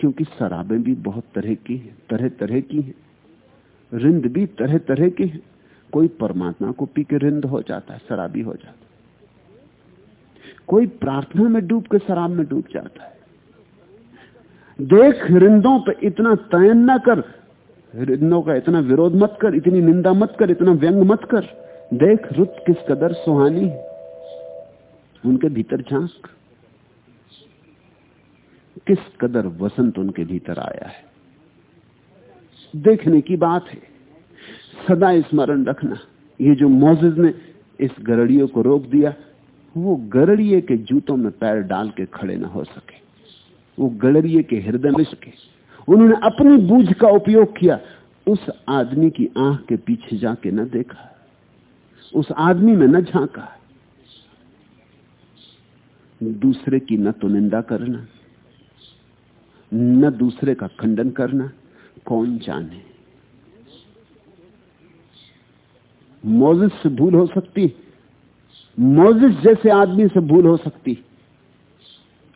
क्योंकि शराबें भी बहुत तरह की हैं तरह तरह की हैं। रिंद भी तरह तरह की है। कोई परमात्मा को पी के रिंद हो जाता है, शराबी हो जाता है। कोई प्रार्थना में डूब के शराब में डूब जाता है। देख रिंदों पे इतना तयन ना कर रिंदों का इतना विरोध मत कर, इतनी निंदा मत कर, इतना व्यंग मत कर। देख रुत किस कदर सुहानी उनके भीतर झाँक। किस कदर वसंत उनके भीतर आया है। देखने की बात है। सदा स्मरण रखना। ये जो मोजिज ने इस गरड़ियों को रोक दिया वो गरड़िए के जूतों में पैर डाल के खड़े ना हो सके। वो गड़रिए के हृदय में सके। उन्होंने अपनी बूझ का उपयोग किया। उस आदमी की आँख के पीछे जाके न देखा। उस आदमी में न झांका। दूसरे की न तो निंदा करना। न दूसरे का खंडन करना। कौन जाने? मोजिस से भूल हो सकती मोजिस जैसे आदमी से भूल हो सकती।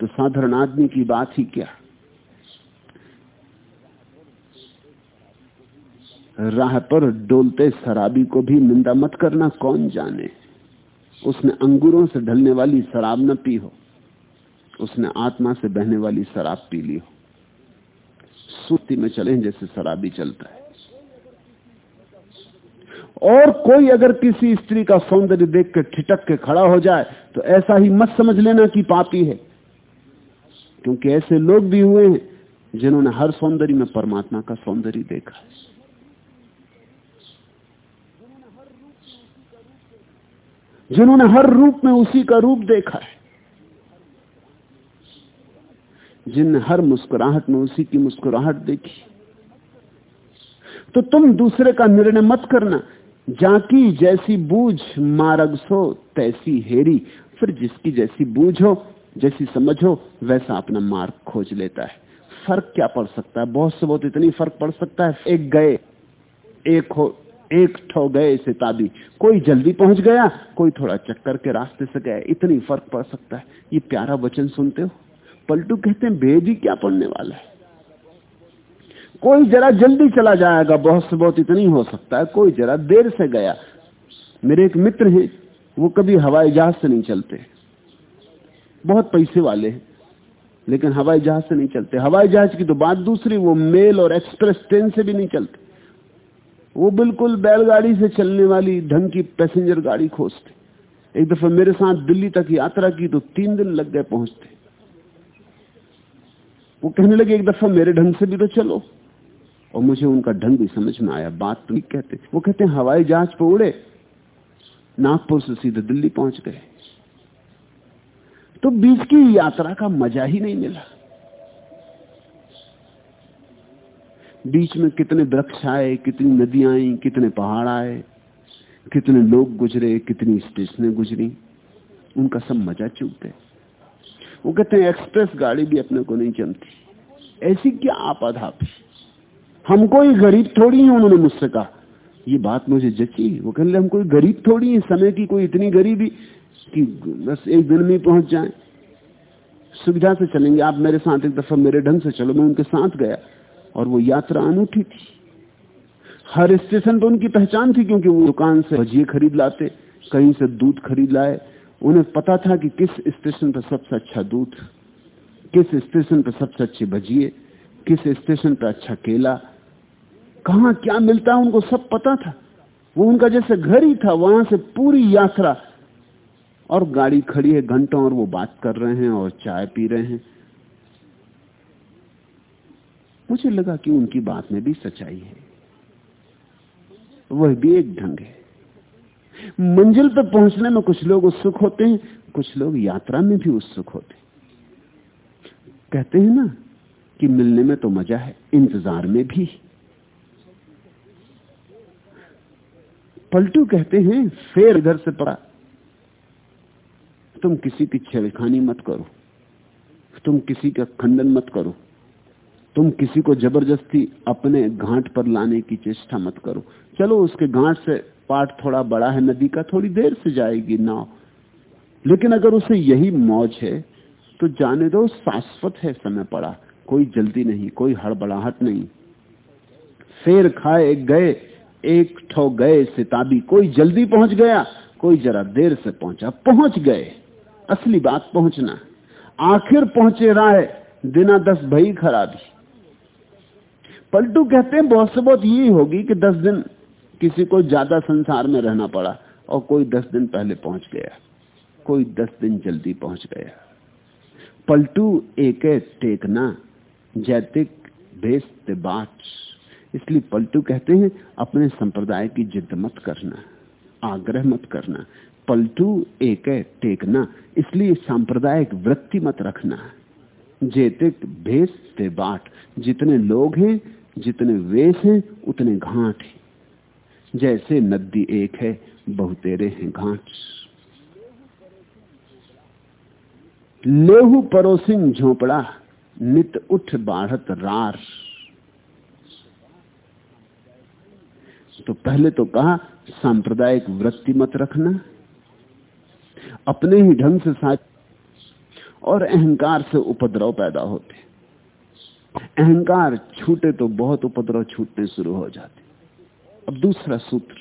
तो साधारण आदमी की बात ही क्या? राह पर डोलते शराबी को भी निंदा मत करना, कौन जाने? उसने अंगूरों से ढलने वाली शराब न पी हो। उसने आत्मा से बहने वाली शराब पी ली हो। सूती में चले जैसे शराबी चलता है। और कोई अगर किसी स्त्री का सौंदर्य देख के ठिटक के खड़ा हो जाए तो ऐसा ही मत समझ लेना कि पापी है। क्योंकि ऐसे लोग भी हुए हैं, जिन्होंने हर सौंदर्य में परमात्मा का सौंदर्य देखा है। जिन्होंने हर रूप में उसी का रूप देखा है। जिनने हर मुस्कुराहट में उसी की मुस्कुराहट देखी। तो तुम दूसरे का निर्णय मत करना जाकी जैसी बूझ, मारग सो तैसी हेरी। फिर जिसकी जैसी बूझ हो, जैसी समझ हो, वैसा अपना मार्ग खोज लेता है। फ़र्क क्या पड़ सकता है? बहुत से बहुत इतनी फ़र्क पड़ सकता है। एक गए, एक हो, एक ठो गए से ताबी। कोई जल्दी पहुँच गया, कोई थोड़ा चक्कर के रास्ते से गया। इतनी फ़र्क पड़ सकता है। ये प्यारा वचन सुनते हो? पलटू कहते हैं, बेद ही क्या पढ़ने वाला है? कोई जरा जल्दी चला जाएगा, बहुत से बहुत इतनी हो सकता है, कोई जरा देर से गया। मेरे एक मित्र हैं, वो कभी हवाई जहाज़ से नहीं चलते। बहुत पैसे वाले हैं, लेकिन हवाई जहाज़ से नहीं चलते। हवाई जहाज़ की तो बात दूसरी, वो मेल और एक्सप्रेस ट्रेन से भी नहीं चलते। वो बिल्कुल बैलगाड़ी से चलने वाली ढंग की पैसेंजर गाड़ी खोजते। एक दफ़ा मेरे साथ दिल्ली तक यात्रा की तो तीन दिन लग गए पहुँचते। वो कहने लगे, एक दफ़ा मेरे ढंग से भी तो चलो। और मुझे उनका ढंग भी समझ में आया, बात तो कहते वो कहते हैं, हवाई जहाज़ पर उड़े। नागपुर से सीधे दिल्ली पहुँच गए। तो बीच की यात्रा का मज़ा ही नहीं मिला। बीच में कितने वृक्ष आए, कितनी नदियाँ आई, कितने पहाड़ आए, कितने लोग गुजरे, कितनी स्टेशनें गुजरी। उनका सब मज़ा चूक गए वो कहते हैं, एक्सप्रेस गाड़ी भी अपने को नहीं जमती। ऐसी क्या आपाधापी हम कोई गरीब थोड़ी है, उन्होंने मुझसे कहा। ये बात मुझे जची। वो कहने हम कोई गरीब थोड़ी है, समय की कोई इतनी गरीबी कि बस एक दिन में पहुँच जाए। सुविधा से चलेंगे। आप मेरे साथ एक दफ़ा मेरे ढंग से चलो। मैं उनके साथ गया और वो यात्रा अनूठी थी। हर स्टेशन पर उनकी पहचान थी, क्योंकि वो दुकान से भजिए खरीद लाते, कहीं से दूध खरीद लाए। उन्हें पता था कि किस स्टेशन पर सबसे अच्छा दूध, किस स्टेशन पर सबसे अच्छे भजिए, किस स्टेशन पर अच्छा केला कहा क्या मिलता है उनको सब पता था। वो उनका जैसे घर ही था, वहाँ से पूरी यात्रा। और गाड़ी खड़ी है घंटों और वो बात कर रहे हैं और चाय पी रहे हैं। मुझे लगा कि उनकी बात में भी सच्चाई है। वह भी एक ढंग है। मंजिल पर पहुँचने में कुछ लोग उत्सुक होते हैं, कुछ लोग यात्रा में भी उत्सुक होते हैं। कहते हैं ना कि मिलने में तो मज़ा है, इंतज़ार में भी। पलटू कहते हैं फेर इधर से पड़ा। तुम किसी की छेड़खानी मत करो। तुम किसी का खंडन मत करो। तुम किसी को ज़बरदस्ती अपने घाट पर लाने की चेष्टा मत करो। चलो, उसके घाट से पाठ थोड़ा बड़ा है, नदी का थोड़ी देर से जाएगी नाव। लेकिन अगर उसे यही मौज है तो जाने दो, शाश्वत है समय पड़ा। कोई जल्दी नहीं, कोई हड़बड़ाहट नहीं। फेर खाए, गए एक ठो गए सिताबी, कोई जल्दी पहुँच गया, कोई जरा देर से पहुँचा, पहुँच गए। असली बात पहुँचना। आखिर पहुँचे राय, दिना दस भई खराबी। पलटू कहते हैं, बहुत से बहुत यही होगी कि दस दिन किसी को ज़्यादा संसार में रहना पड़ा और कोई दस दिन पहले पहुँच गया, कोई दस दिन जल्दी पहुँच गया। पलटू एक टेकना, जैतिक भेजते बाट इसलिए पलटू कहते हैं, अपने संप्रदाय की जिद मत करना, आग्रह मत करना। पलटू एक है, टेकना। इसलिए सांप्रदायिक वृत्ति मत रखना। जैतिक भेष ते बाट। जितने लोग हैं, जितने वेश हैं, उतने घाट हैं। जैसे नदी एक है, बहुतेरे हैं घाट। लेहू परोसिन झोपड़ा, नित उठ बाढ़त रार। तो पहले तो कहा, सांप्रदायिक वृत्ति मत रखना। अपने ही ढंग से साथ और अहंकार से उपद्रव पैदा होते। अहंकार छूटे तो बहुत उपद्रव छूटने शुरू हो जाते। अब दूसरा सूत्र,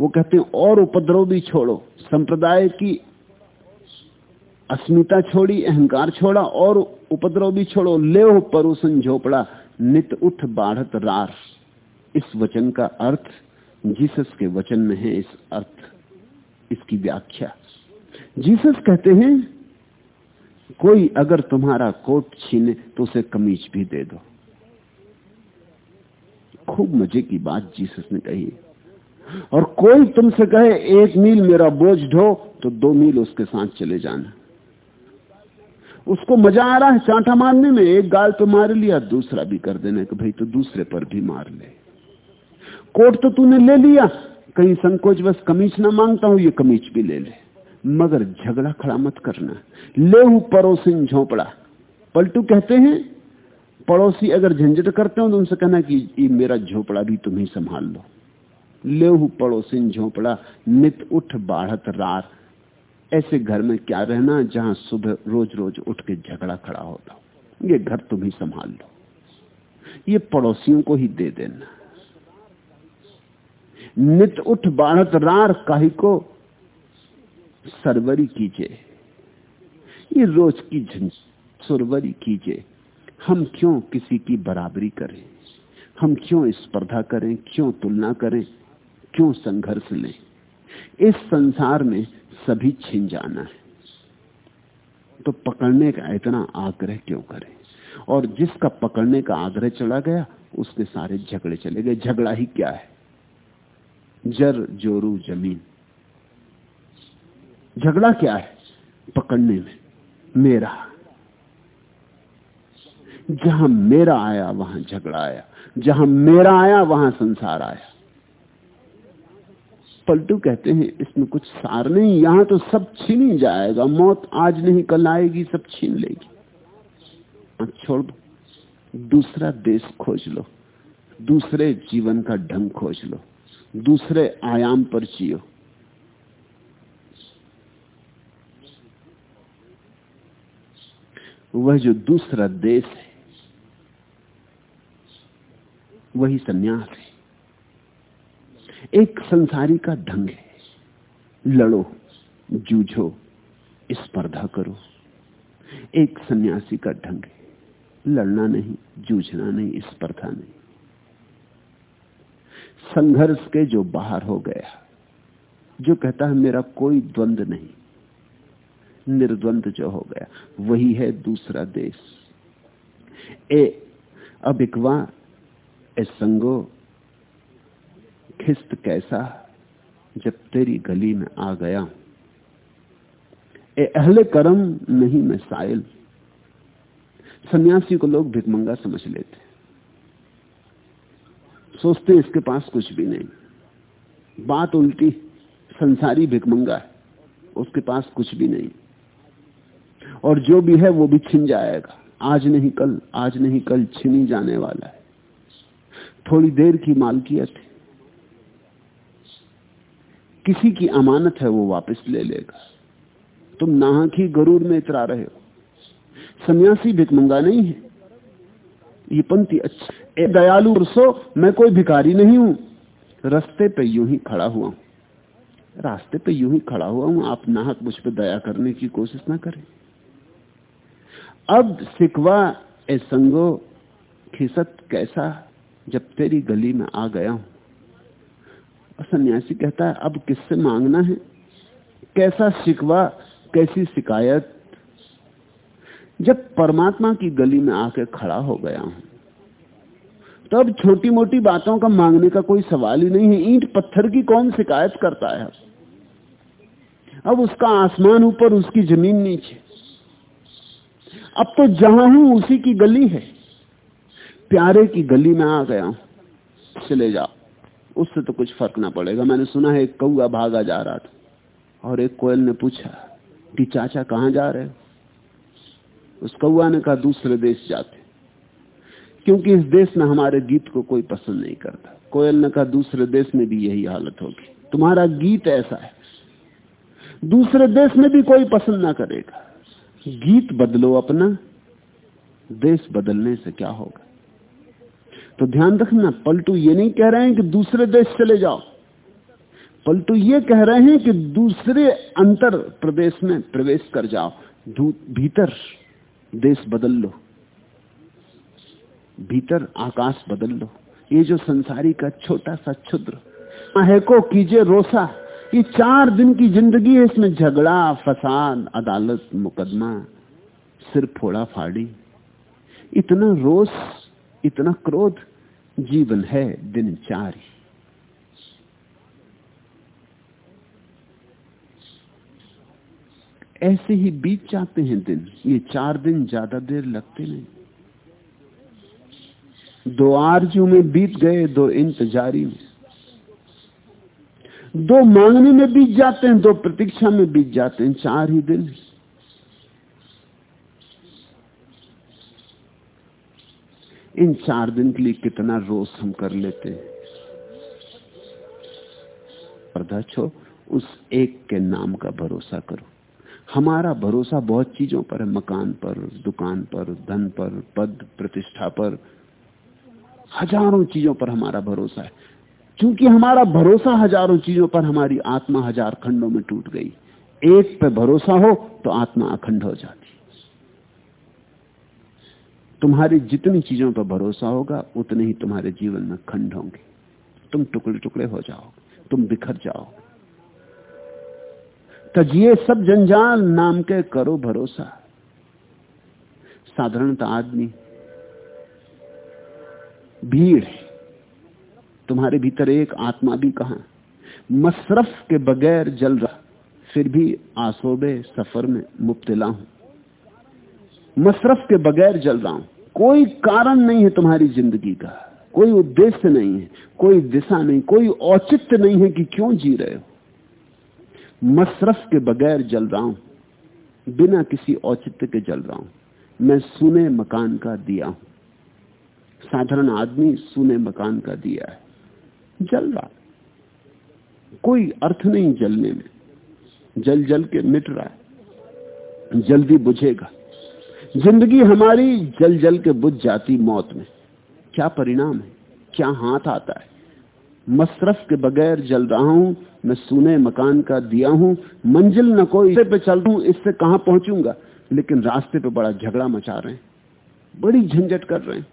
वो कहते हैं, और उपद्रव भी छोड़ो। संप्रदाय की अस्मिता छोड़ी, अहंकार छोड़ा, और उपद्रव भी छोड़ो। ले परोसन झोपड़ा, नित उठ बाढ़त रार। इस वचन का अर्थ, जीसस के वचन में है इस अर्थ, इसकी व्याख्या। जीसस कहते हैं, कोई अगर तुम्हारा कोट छीने तो उसे कमीज भी दे दो। खूब मज़े की बात जीसस ने कही। और कोई तुमसे कहे, एक मील मेरा बोझ ढो तो दो मील उसके साथ चले जाना। उसको मज़ा आ रहा है चांटा मारने में, एक गाल तो मार लिया, दूसरा भी कर देने कि भाई तो दूसरे पर भी मार ले। कोट तो तूने ले लिया। कहीं संकोच बस कमीज ना माँगता हूँ, ये कमीज भी ले ले। मगर झगड़ा खड़ा मत करना। ले पड़ोसी झोपड़ा। पलटू कहते हैं, पड़ोसी अगर झंझट करते हो तो उनसे कहना कि ये मेरा झोपड़ा भी तुम ही संभाल लो। लेहू पड़ोसी झोपड़ा, नित उठ बाढ़त रात ऐसे घर में क्या रहना, जहाँ सुबह रोज रोज उठ के झगड़ा खड़ा होता ये घर तुम ही संभाल लो। ये पड़ोसियों को ही दे देना। नित उठ बाढ़त रार काही को सरवरी कीजिए ये रोज की सुरवरी कीजिए हम क्यों किसी की बराबरी करें? हम क्यों स्पर्धा करें? क्यों तुलना करें? क्यों संघर्ष लें? इस संसार में सभी छिन जाना है। तो पकड़ने का इतना आग्रह क्यों करें? और जिसका पकड़ने का आग्रह चला गया, उसके सारे झगड़े चले गए। झगड़ा ही क्या है? जर जोरू ज़मीन। झगड़ा क्या है पकड़ने में? मेरा। जहाँ मेरा आया, वहाँ झगड़ा आया। जहाँ मेरा आया, वहाँ संसार आया। पलटू कहते हैं, इसमें कुछ सार नहीं, यहाँ तो सब छीन ही जाएगा। मौत आज नहीं, कल आएगी, सब छीन लेगी। छोड़ दो। दूसरा देश खोज लो। दूसरे जीवन का ढंग खोज लो। दूसरे आयाम पर जियो। वह जो दूसरा देश है, वही सन्यास है। एक संसारी का ढंग है। लड़ो, जूझो, स्पर्धा करो। एक सन्यासी का ढंग है। लड़ना नहीं, जूझना नहीं, स्पर्धा नहीं। संघर्ष के जो बाहर हो गया, जो कहता है मेरा कोई द्वंद नहीं, निर्द्वंद जो हो गया, वही है दूसरा देश। ए, अब इकवा ए संगो, खिस्त कैसा, जब तेरी गली में आ गया ए, अहले करम नहीं मैं साइल सन्यासी को लोग भिकमंगा समझ लेते सोचते इसके पास कुछ भी नहीं। बात उल्टी, संसारी भिकमंगा है, उसके पास कुछ भी नहीं। और जो भी है, वो भी छिन जाएगा। आज नहीं कल, आज नहीं कल छिनी जाने वाला है। थोड़ी देर की मालकियत है। किसी की अमानत है, वो वापस ले लेगा। तुम नाहक ही गरूर में इतरा रहे हो। सन्यासी भिकमंगा नहीं है। ये पंक्ति अच्छा ए दयालु रसो मैं कोई भिखारी नहीं हूँ। रस्ते पे यूँ ही खड़ा हुआ हूँ। रास्ते पे यूँ ही खड़ा हुआ हूँ, आप नाहक मुझ पर दया करने की कोशिश ना करें। अब सिकवा, ए संगो, खिसत कैसा जब तेरी गली में आ गया हूँ? सन्यासी कहता है, अब किससे मांगना है? कैसा शिकवा कैसी शिकायत? जब परमात्मा की गली में आके खड़ा हो गया हूँ तो अब छोटी मोटी बातों का मांगने का कोई सवाल ही नहीं है। ईंट पत्थर की कौन शिकायत करता है? अब उसका आसमान ऊपर, उसकी ज़मीन नीचे। अब तो जहाँ हूँ, उसी की गली है। प्यारे की गली में आ गया हूँ। चले जाओ। उससे तो कुछ फ़र्क ना पड़ेगा। मैंने सुना है एक कौआ भागा जा रहा था और एक कोयल ने पूछा कि चाचा कहाँ जा रहे हो? उस कौआ ने कहा, दूसरे देश जाते। क्योंकि इस देश में हमारे गीत को कोई पसंद नहीं करता। कोयल ने कहा, दूसरे देश में भी यही हालत होगी। तुम्हारा गीत ऐसा है। दूसरे देश में भी कोई पसंद ना करेगा। गीत बदलो अपना, देश बदलने से क्या होगा? तो ध्यान रखना, पलटू ये नहीं कह रहे हैं कि दूसरे देश चले जाओ। पलटू ये कह रहे हैं कि दूसरे अंतर प्रदेश में प्रवेश कर जाओ। भीतर देश बदल लो। भीतर आकाश बदल लो ये जो संसारी का छोटा सा क्षुद्र। को कीजिए रोसा। ये चार दिन की ज़िंदगी है, इसमें झगड़ा, फसाद, अदालत, मुकदमा, सिर फोड़ा फाड़ी। इतना रोष इतना क्रोध, जीवन है दिन चार ऐसे ही बीत जाते हैं दिन। ये चार दिन ज़्यादा देर लगते नहीं। दो आरज़ू में बीत गए, दो इंतजारी में। दो मांगने में बीत जाते हैं, दो प्रतीक्षा में बीत जाते हैं, चार ही दिन। इन चार दिन के लिए कितना रोष हम कर लेते हैं? छो उस एक के नाम का भरोसा करो। हमारा भरोसा बहुत चीज़ों पर है, मकान पर, दुकान पर, धन पर, पद, प्रतिष्ठा पर हज़ारों चीज़ों पर हमारा भरोसा है। क्योंकि हमारा भरोसा हज़ारों चीज़ों पर हमारी आत्मा हज़ार खंडों में टूट गई। एक पे भरोसा हो तो आत्मा अखंड हो जाती। तुम्हारी जितनी चीज़ों पर भरोसा होगा, उतने ही तुम्हारे जीवन में खंड होंगे। तुम टुकड़े टुकड़े हो जाओगे, तुम बिखर जाओगे। तजिए सब जंजाल नाम के करो भरोसा। साधारणता आदमी भीड़ है। तुम्हारे भीतर एक आत्मा भी कहा? मशरफ के बगैर जल रहा, फिर भी आसोबे सफ़र में मुब्तला हूँ। मशरफ के बगैर जल रहा हूँ। कोई कारण नहीं है तुम्हारी ज़िंदगी का, कोई उद्देश्य नहीं है, कोई दिशा नहीं, कोई औचित्य नहीं है कि क्यों जी रहे हो। मशरफ के बगैर जल रहा हूँ, बिना किसी औचित्य के जल रहा हूँ। मैं सुने मकान का दिया हूँ। साधारण आदमी सुने मकान का दिया है। जल रहा कोई अर्थ नहीं जलने में। जल जल के मिट रहा है। जल्दी बुझेगा। ज़िंदगी हमारी जल जल के बुझ जाती मौत में। क्या परिणाम है? क्या हाथ आता है? मसरफ के बगैर जल रहा हूँ, मैं सुने मकान का दिया हूँ। मंजिल न कोई इससे पे चल हूँ, इससे कहाँ पहुंचूँगा? लेकिन रास्ते पे बड़ा झगड़ा मचा रहे हैं। बड़ी झंझट कर रहे हैं।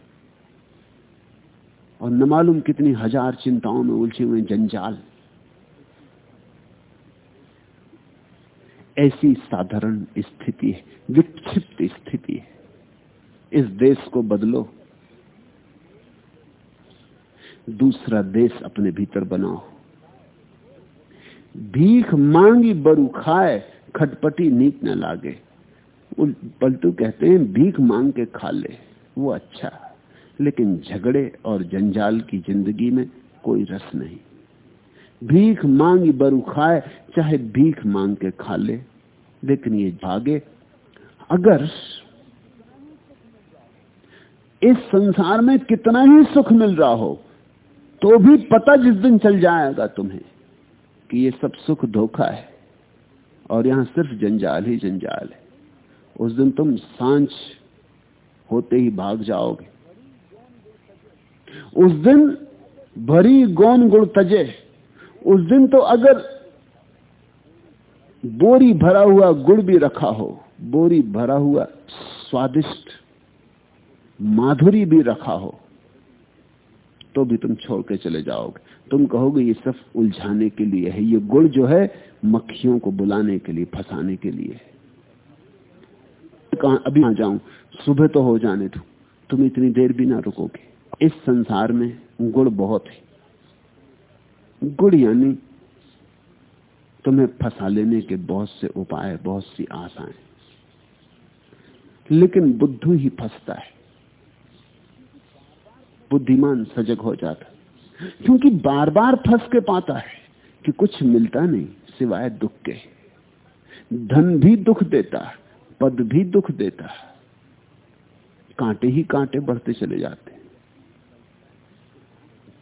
और न मालूम कितनी हज़ार चिंताओं में उलझे हुए जंजाल। ऐसी साधारण स्थिति है, विक्षिप्त स्थिति है। इस देश को बदलो, दूसरा देश अपने भीतर बनाओ। भीख मांगी, बरु खाए, खटपटी नीक न लागे। पलटू कहते हैं, भीख मांग के खा ले, वो अच्छा लेकिन झगड़े और जंजाल की ज़िंदगी में कोई रस नहीं। भीख मांगी बरु खाए, चाहे भीख मांग के खा ले, लेकिन ये भागे, अगर इस संसार में कितना ही सुख मिल रहा हो तो भी पता जिस दिन चल जाएगा तुम्हें कि ये सब सुख धोखा है। और यहाँ सिर्फ़ जंजाल ही जंजाल है। उस दिन तुम साँझ होते ही भाग जाओगे। उस दिन भरी गौन गुड़ तजे। उस दिन तो अगर बोरी भरा हुआ गुड़ भी रखा हो, बोरी भरा हुआ स्वादिष्ट माधुरी भी रखा हो तो भी तुम छोड़ के चले जाओगे। तुम कहोगे, ये सब उलझाने के लिए है। ये गुड़ जो है, मक्खियों को बुलाने के लिए, फंसाने के लिए है। कहा, अभी आ जाऊँ? सुबह तो हो जाने दो। तुम इतनी देर भी ना रुकोगे। इस संसार में गुड़ बहुत है। गुड़ यानी तुम्हें फंसा लेने के बहुत से उपाय, बहुत सी आशाएँ। लेकिन बुद्धू ही फंसता है। बुद्धिमान सजग हो जाता क्योंकि बार बार फंस के पाता है कि कुछ मिलता नहीं, सिवाय दुख के। धन भी दुख देता पद भी दुख देता कांटे ही कांटे बढ़ते चले जाते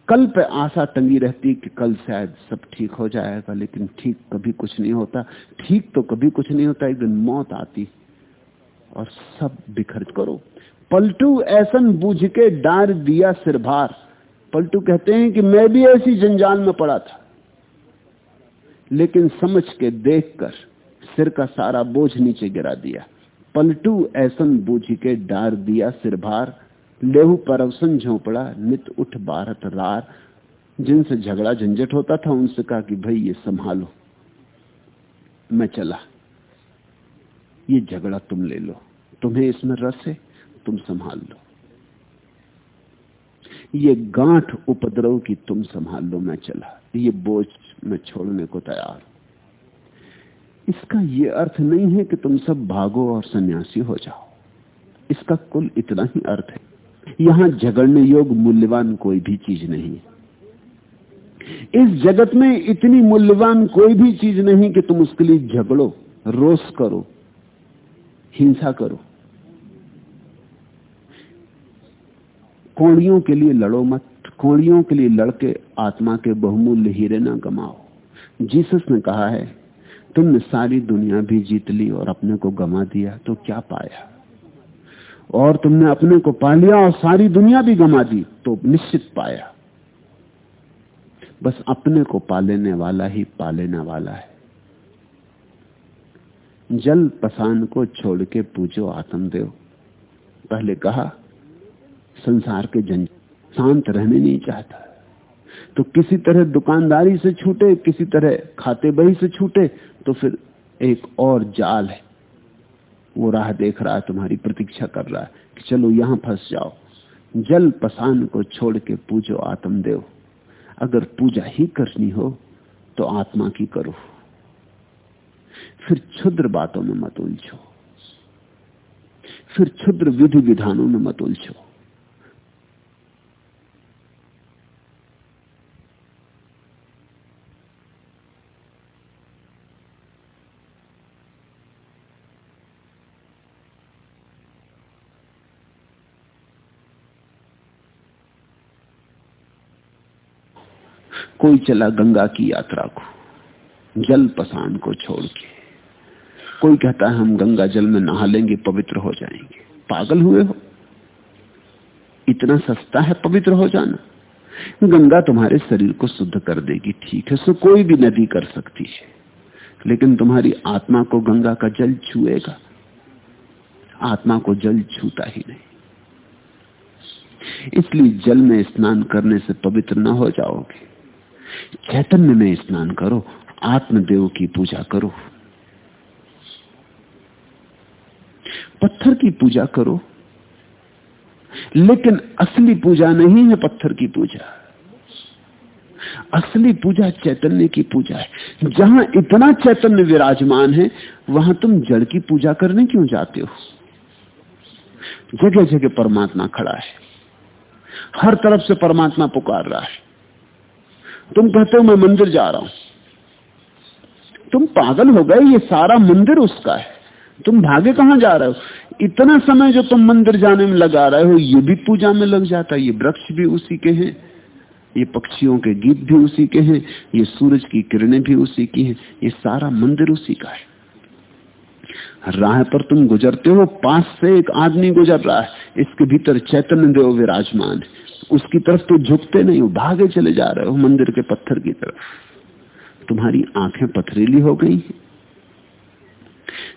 कल पे आशा टंगी रहती कि कल शायद सब ठीक हो जाएगा, लेकिन ठीक कभी कुछ नहीं होता। ठीक तो कभी कुछ नहीं होता, एक दिन मौत आती और सब बिखर करो। पलटू ऐसन बूझ के डार दिया सिरभार। पलटू कहते हैं कि मैं भी ऐसी जंजाल में पड़ा था। लेकिन समझ के देखकर सिर का सारा बोझ नीचे गिरा दिया। पलटू ऐसन बूझ के डार दिया सिरभार। लेहू परवसन झोपड़ा, नित उठ भारत रार। जिनसे झगड़ा झंझट होता था, उनसे कहा कि भाई ये संभालो। मैं चला। ये झगड़ा तुम ले लो। तुम्हें इसमें रस है, तुम संभाल लो। ये गांठ उपद्रव की तुम संभाल लो, मैं चला। ये बोझ मैं छोड़ने को तैयार इसका ये अर्थ नहीं है कि तुम सब भागो और सन्यासी हो जाओ। इसका कुल इतना ही अर्थ है। यहाँ झगड़ने योग मूल्यवान कोई भी चीज़ नहीं। इस जगत में इतनी मूल्यवान कोई भी चीज़ नहीं कि तुम उसके लिए झगड़ो, रोष करो, हिंसा करो। कोड़ियों के लिए लड़ो मत, कोड़ियों के लिए लड़के आत्मा के बहुमूल्य हीरे ना गमाओ। जीसस ने कहा है, तुमने सारी दुनिया भी जीत ली और अपने को गमा दिया तो क्या पाया? और तुमने अपने को पा लिया और सारी दुनिया भी गमा दी तो निश्चित पाया। बस अपने को पा लेने वाला ही पा लेने वाला है। जल पसान को छोड़ के पूजो आत्मदेव। पहले कहा, संसार के जन शांत रहने नहीं चाहता। तो किसी तरह दुकानदारी से छूटे, किसी तरह खाते बही से छूटे तो फिर एक और जाल है। वो राह देख रहा है, तुम्हारी प्रतीक्षा कर रहा है कि चलो यहाँ फंस जाओ। जल पसान को छोड़ के पूजो आत्मदेव। अगर पूजा ही करनी हो तो आत्मा की करो। फिर क्षुद्र बातों में मत उलझो। फिर क्षुद्र विधि विधानों में मत उलझो कोई चला गंगा की यात्रा को, जल पसान को छोड़ के। कोई कहता है, हम गंगा जल में नहा लेंगे, पवित्र हो जाएँगे। पागल हुए हो? इतना सस्ता है पवित्र हो जाना। गंगा तुम्हारे शरीर को शुद्ध कर देगी, ठीक है, सो कोई भी नदी कर सकती है। लेकिन तुम्हारी आत्मा को गंगा का जल छुएगा। आत्मा को जल छूता ही नहीं। इसलिए जल में स्नान करने से पवित्र न हो जाओगे। चैतन्य में स्नान करो, आत्मदेव की पूजा करो। पत्थर की पूजा करो। लेकिन असली पूजा नहीं है पत्थर की पूजा। असली पूजा चैतन्य की पूजा है। जहाँ इतना चैतन्य विराजमान है, वहाँ तुम जड़ की पूजा करने क्यों जाते हो? जगह जगह परमात्मा खड़ा है। हर तरफ़ से परमात्मा पुकार रहा है। तुम कहते हो मैं मंदिर जा रहा हूँ। तुम पागल हो गए, ये सारा मंदिर उसका है। तुम भागे कहाँ जा रहे हो? इतना समय जो तुम मंदिर जाने में लगा रहे हो, ये भी पूजा में लग जाता है, ये वृक्ष भी उसी के हैं, ये पक्षियों के गीत भी उसी के हैं, ये सूरज की किरणें भी उसी की हैं, ये सारा मंदिर उसी का है। राह पर तुम गुजरते हो, पास से एक आदमी गुजर रहा है, इसके भीतर चैतन्य देव विराजमान है। उसकी तरफ़ तो झुकते नहीं हो भागे चले जा रहे हो मंदिर के पत्थर की तरफ़। तुम्हारी आँखें पथरीली हो गई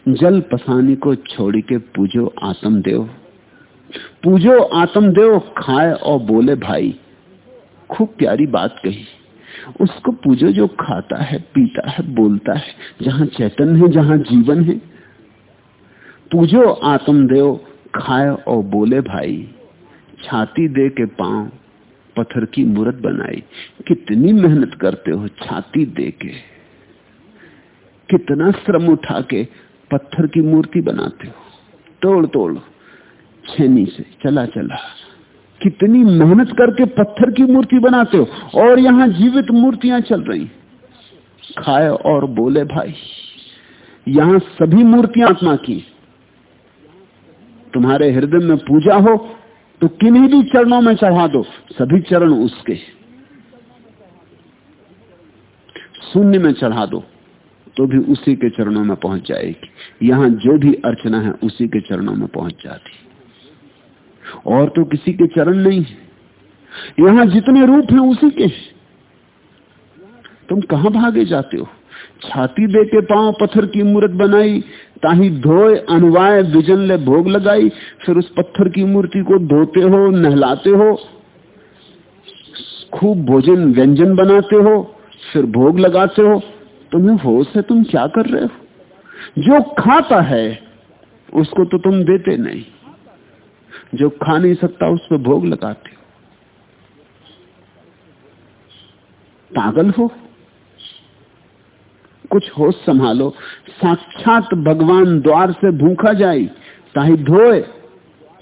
जल पसानी को छोड़ के पूजो आत्म देव पूजो आत्म देव खाए और बोले भाई। खूब प्यारी बात कही। उसको पूजो जो खाता है, पीता है, बोलता है, जहाँ चैतन्य है, जहाँ जीवन है। पूजो आत्मदेव, खाए और बोले भाई। छाती दे के पाँव पत्थर की मूर्त बनाई। कितनी मेहनत करते हो छाती दे के कितना श्रम उठा के पत्थर की मूर्ति बनाते हो। तोड़ तोड़, छेनी से, चला चला। कितनी मेहनत करके पत्थर की मूर्ति बनाते हो और यहाँ जीवित मूर्तियाँ चल रही। खाए और बोले, भाई, यहाँ सभी मूर्तियाँ आत्मा की। तुम्हारे हृदय में पूजा हो तो किन्हीं भी चरणों में चढ़ा दो, सभी चरण उसके। शून्य में चढ़ा दो तो भी उसी के चरणों में पहुँच जाएगी। यहाँ जो भी अर्चना है, उसी के चरणों में पहुँच जाती। और तो किसी के चरण नहीं है। यहाँ जितने रूप हैं, उसी के तुम कहाँ भागे जाते हो? छाती दे के पाँव पत्थर की मूर्त बनाई ताही धोए अनुवाय विजन ले भोग लगाई, फिर उस पत्थर की मूर्ति को धोते हो, नहलाते हो, खूब भोजन व्यंजन बनाते हो, फिर भोग लगाते हो, तुम्हें होश है, तुम क्या कर रहे हो? जो खाता है, उसको तो तुम देते नहीं। जो खा नहीं सकता, उस पर भोग लगाते हो। पागल हो? कुछ होश संभालो। साक्षात भगवान द्वार से भूखा जाई, ताही धोए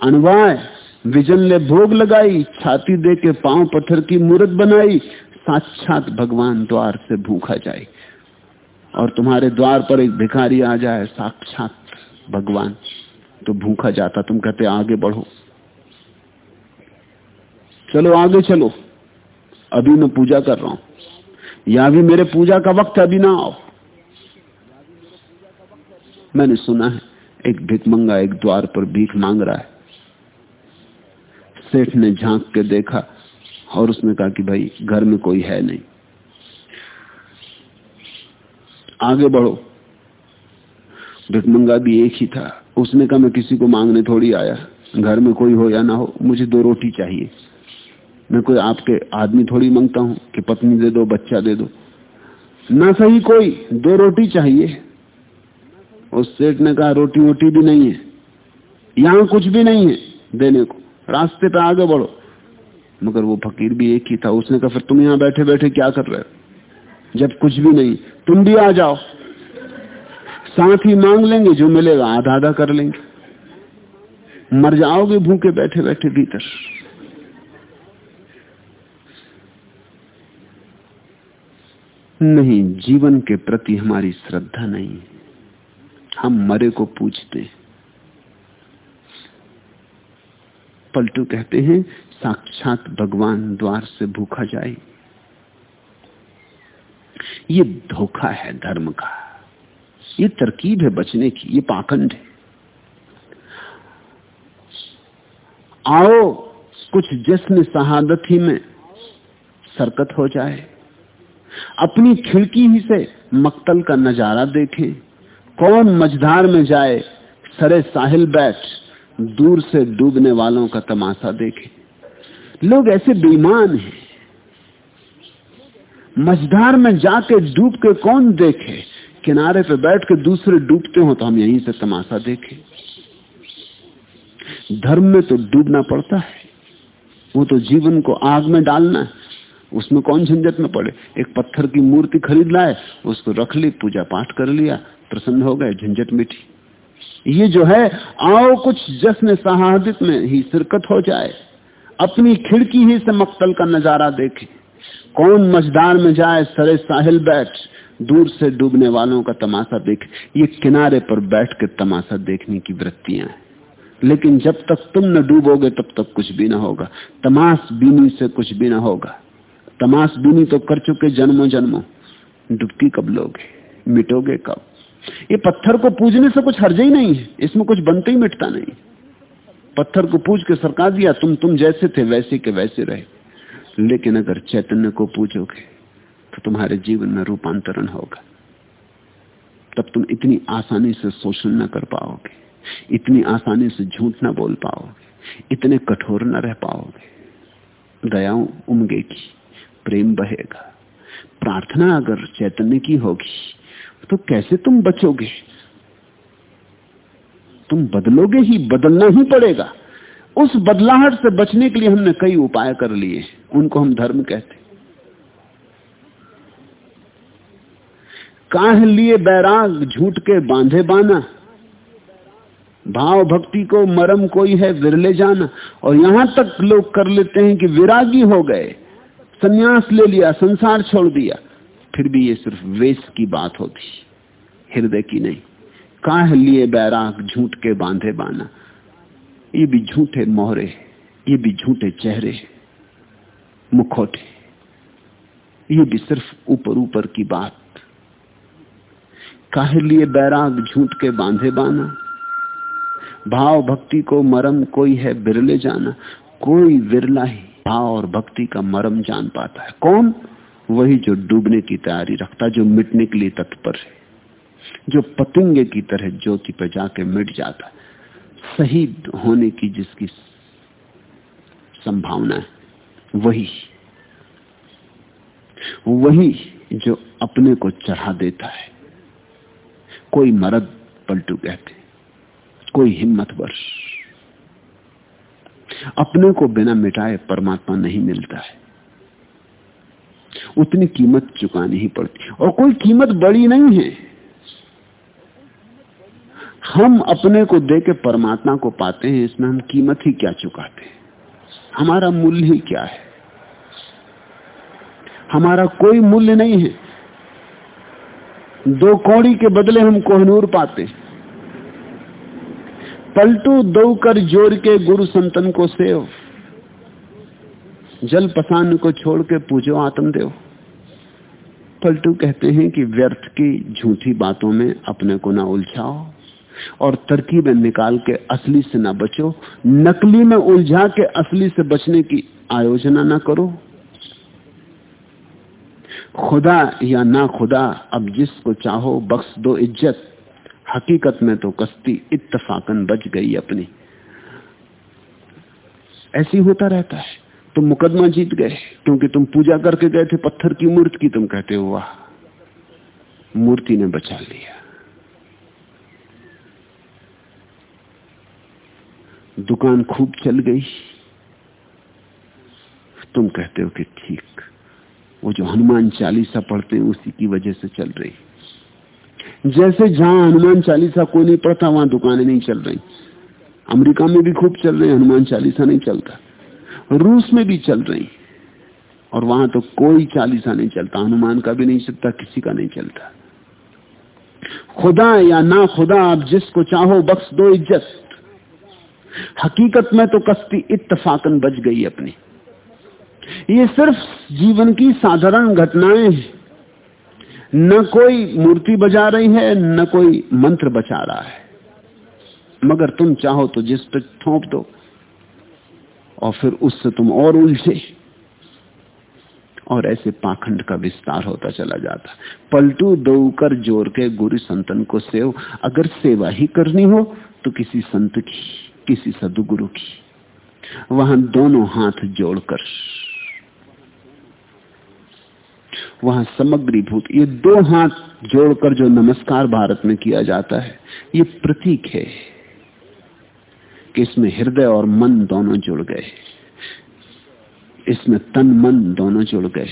अनवाय विजन ले भोग लगाई, छाती दे के पाँव पत्थर की मूर्त बनाई, साक्षात भगवान द्वार से भूखा जाए और तुम्हारे द्वार पर एक भिखारी आ जाए, साक्षात भगवान तो भूखा जाता, तुम कहते आगे बढ़ो। चलो, आगे चलो। अभी मैं पूजा कर रहा हूँ। या अभी मेरे पूजा का वक्त अभी ना आओ। मैंने सुना है, एक भिकमंगा एक द्वार पर भीख मांग रहा है। सेठ ने झाँक के देखा और उसने कहा कि भाई, घर में कोई है नहीं। आगे बढ़ो। भिकमंगा भी एक ही था। उसने कहा, मैं किसी को मांगने थोड़ी आया। घर में कोई हो या ना हो, मुझे दो रोटी चाहिए। मैं कोई आपके आदमी थोड़ी माँगता हूँ कि पत्नी दे दो, बच्चा दे दो। ना सही कोई, दो रोटी चाहिए। उस सेठ ने कहा, रोटी वोटी भी नहीं है। यहाँ कुछ भी नहीं है देने को। रास्ते पे आगे बढ़ो। मगर वो फकीर भी एक ही था। उसने कहा, फिर तुम यहाँ बैठे बैठे क्या कर रहे हो? जब कुछ भी नहीं, तुम भी आ जाओ। साथ ही मांग लेंगे, जो मिलेगा आधा आधा कर लेंगे। मर जाओगे भूखे बैठे बैठे भीतर। नहीं, जीवन के प्रति हमारी श्रद्धा नहीं है। हम मरे को पूछते पलटू कहते हैं, साक्षात भगवान द्वार से भूखा जाए। ये धोखा है धर्म का। ये तरकीब है बचने की, ये पाखंड है। आओ, कुछ जश्न शहादत ही में सरकत हो जाए। अपनी खिड़की ही से मक्तल का नज़ारा देखें। कौन मझधार में जाए, सरे साहिल बैठ, दूर से डूबने वालों का तमाशा देखे। लोग ऐसे बेईमान हैं। मझधार में जाके डूब के कौन देखे? किनारे पे बैठ के दूसरे डूबते हो तो हम यहीं से तमाशा देखें। धर्म में तो डूबना पड़ता है। वो तो जीवन को आग में डालना है। उसमें कौन झंझट में पड़े? एक पत्थर की मूर्ति खरीद लाए, उसको रख ली, पूजा पाठ कर लिया प्रसन्न हो गए, झंझट मिठी ये जो है, आओ कुछ जश्न शहादत में ही शिरकत हो जाए। अपनी खिड़की ही से मक्तल का नज़ारा देखे। कौन मझदार में जाए, सरे साहिल बैठ, दूर से डूबने वालों का तमाशा देखे। ये किनारे पर बैठ के तमाशा देखने की वृत्तियाँ हैं। लेकिन जब तक तुम न डूबोगे, तब तक कुछ भी ना होगा। तमाश बीनी से कुछ भी ना होगा। तमाश बीनी तो कर चुके जन्मों जन्मों। डुबकी कब लोगे? मिटोगे कब? ये पत्थर को पूजने से कुछ हर्ज ही नहीं है। इसमें कुछ बनते ही मिटता नहीं। पत्थर को पूज के सरका दिया, तुम तुम जैसे थे वैसे के वैसे रहे। लेकिन अगर चैतन्य को पूजोगे तो तुम्हारे जीवन में रूपांतरण होगा। तब तुम इतनी आसानी से शोषण न कर पाओगे, इतनी आसानी से झूठ ना बोल पाओगे, इतने कठोर न रह पाओगे। दया उमगेगी, प्रेम बहेगा। प्रार्थना अगर चैतन्य की होगी तो कैसे तुम बचोगे? तुम बदलोगे ही, बदलना ही पड़ेगा। उस बदलाहट से बचने के लिए हमने कई उपाय कर लिए उनको हम धर्म कहते काह लिए बैराग, झूठ के बांधे बाना। भाव भक्ति को, मरम कोई है विरले जाना। और यहाँ तक लोग कर लेते हैं कि विरागी हो गए। सन्यास ले लिया, संसार छोड़ दिया। फिर भी ये सिर्फ़ वेश की बात होती। हृदय की नहीं। काह लिए बैराग झूठ के बांधे बाना। ये भी झूठे मोहरे, ये भी झूठे चेहरे, मुखोटे। ये भी सिर्फ़ ऊपर ऊपर की बात। काहे लिए बैराग झूठ के बांधे बाना। भाव भक्ति को मरम कोई है बिरले जाना। कोई विरला ही भाव और भक्ति का मरम जान पाता है। कौन? वही जो डूबने की तैयारी रखता, जो मिटने के लिए तत्पर है, जो पतंगे की तरह ज्योति पर जाके मिट जाता शहीद होने की जिसकी संभावना है, वही वही जो अपने को चढ़ा देता है। कोई मरद पलटू कहते कोई हिम्मत वर्ष अपने को बिना मिटाए परमात्मा नहीं मिलता है। उतनी कीमत चुकानी ही पड़ती। और कोई कीमत बड़ी नहीं है। हम अपने को दे के परमात्मा को पाते हैं, इसमें हम कीमत ही क्या चुकाते हैं? हमारा मूल्य ही क्या है? हमारा कोई मूल्य नहीं है। दो कौड़ी के बदले हम कोहनूर पाते पलटू दो कर जोड़ के गुरु संतन को सेव। जल पसान को छोड़ के पूजो आत्मदेव पलटू कहते हैं कि व्यर्थ की झूठी बातों में अपने को ना उलझाओ और तरकीबें निकाल के असली से ना बचो। नकली में उलझा के असली से बचने की आयोजना ना करो। खुदा या ना खुदा, अब जिसको चाहो बख्श दो इज़्ज़त। हकीकत में तो कश्ती इत्तफाकन बच गई अपनी। ऐसी होता रहता है। तुम मुकदमा जीत गए, क्योंकि तुम पूजा करके गए थे, पत्थर की मूर्ति की तुम कहते हो, वाह। मूर्ति ने बचा लिया। दुकान खूब चल गई। तुम कहते हो कि ठीक, वो जो हनुमान चालीसा पढ़ते हैं, उसी की वजह से चल रही। जैसे जहाँ हनुमान चालीसा कोई नहीं पढ़ता, वहाँ दुकानें नहीं चल रही। अमेरिका में भी खूब चल रही हनुमान चालीसा नहीं चलता। रूस में भी चल रही। और वहाँ तो कोई चालीसा नहीं चलता, हनुमान का भी नहीं चलता, किसी का नहीं चलता। खुदा या ना खुदा, आप जिसको चाहो बख्श दो इज़्ज़त। हकीकत में तो कश्ती इतफाकन बच गई अपनी। ये सिर्फ़ जीवन की साधारण घटनाएँ हैं। न कोई मूर्ति बजा रही है, न कोई मंत्र बचा रहा है। मगर तुम चाहो तो जिस पर थोप दो। और फिर उससे तुम और उलझे। और ऐसे पाखंड का विस्तार होता चला जाता। पलटू दो कर ज़ोर के गुरु संतन को सेव। अगर सेवा ही करनी हो तो किसी संत की, किसी सदुगुरु की। वहाँ दोनों हाथ जोड़कर। वहाँ समग्रीभूत, ये दो हाथ जोड़कर जो नमस्कार भारत में किया जाता है, ये प्रतीक है। कि इसमें हृदय और मन दोनों जुड़ गए। इसमें तन मन दोनों जुड़ गए।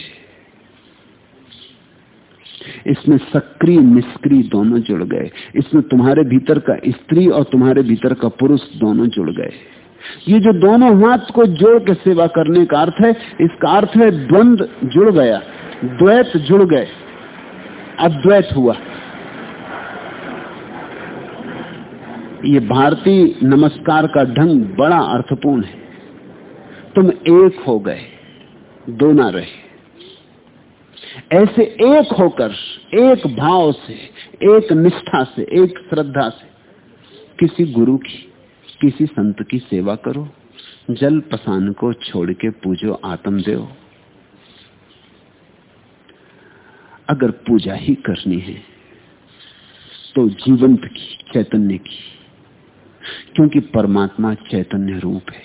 इसमें सक्रिय निष्क्रिय दोनों जुड़ गए। इसमें तुम्हारे भीतर का स्त्री और तुम्हारे भीतर का पुरुष दोनों जुड़ गए। ये जो दोनों हाथ को जोड़ के सेवा करने का अर्थ है, इसका अर्थ है द्वंद जुड़ गया, द्वैत जुड़ गए, अद्वैत हुआ। ये भारतीय नमस्कार का ढंग बड़ा अर्थपूर्ण है। तुम एक हो गए, दो ना रहे। ऐसे एक होकर, एक भाव से, एक निष्ठा से, एक श्रद्धा से किसी गुरु की, किसी संत की सेवा करो। जल पसान को छोड़ के पूजो आत्मदेव अगर पूजा ही करनी है तो जीवंत की, चैतन्य की क्योंकि परमात्मा चैतन्य रूप है।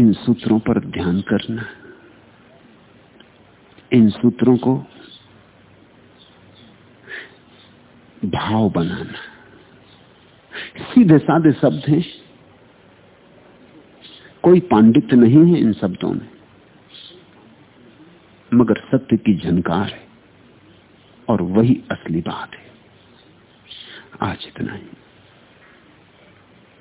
इन सूत्रों पर ध्यान करना। इन सूत्रों को भाव बनाना। सीधे साधे शब्द हैं। कोई पांडित्य नहीं है इन शब्दों में। मगर सत्य की झनकार है और वही असली बात है। आज इतना ही।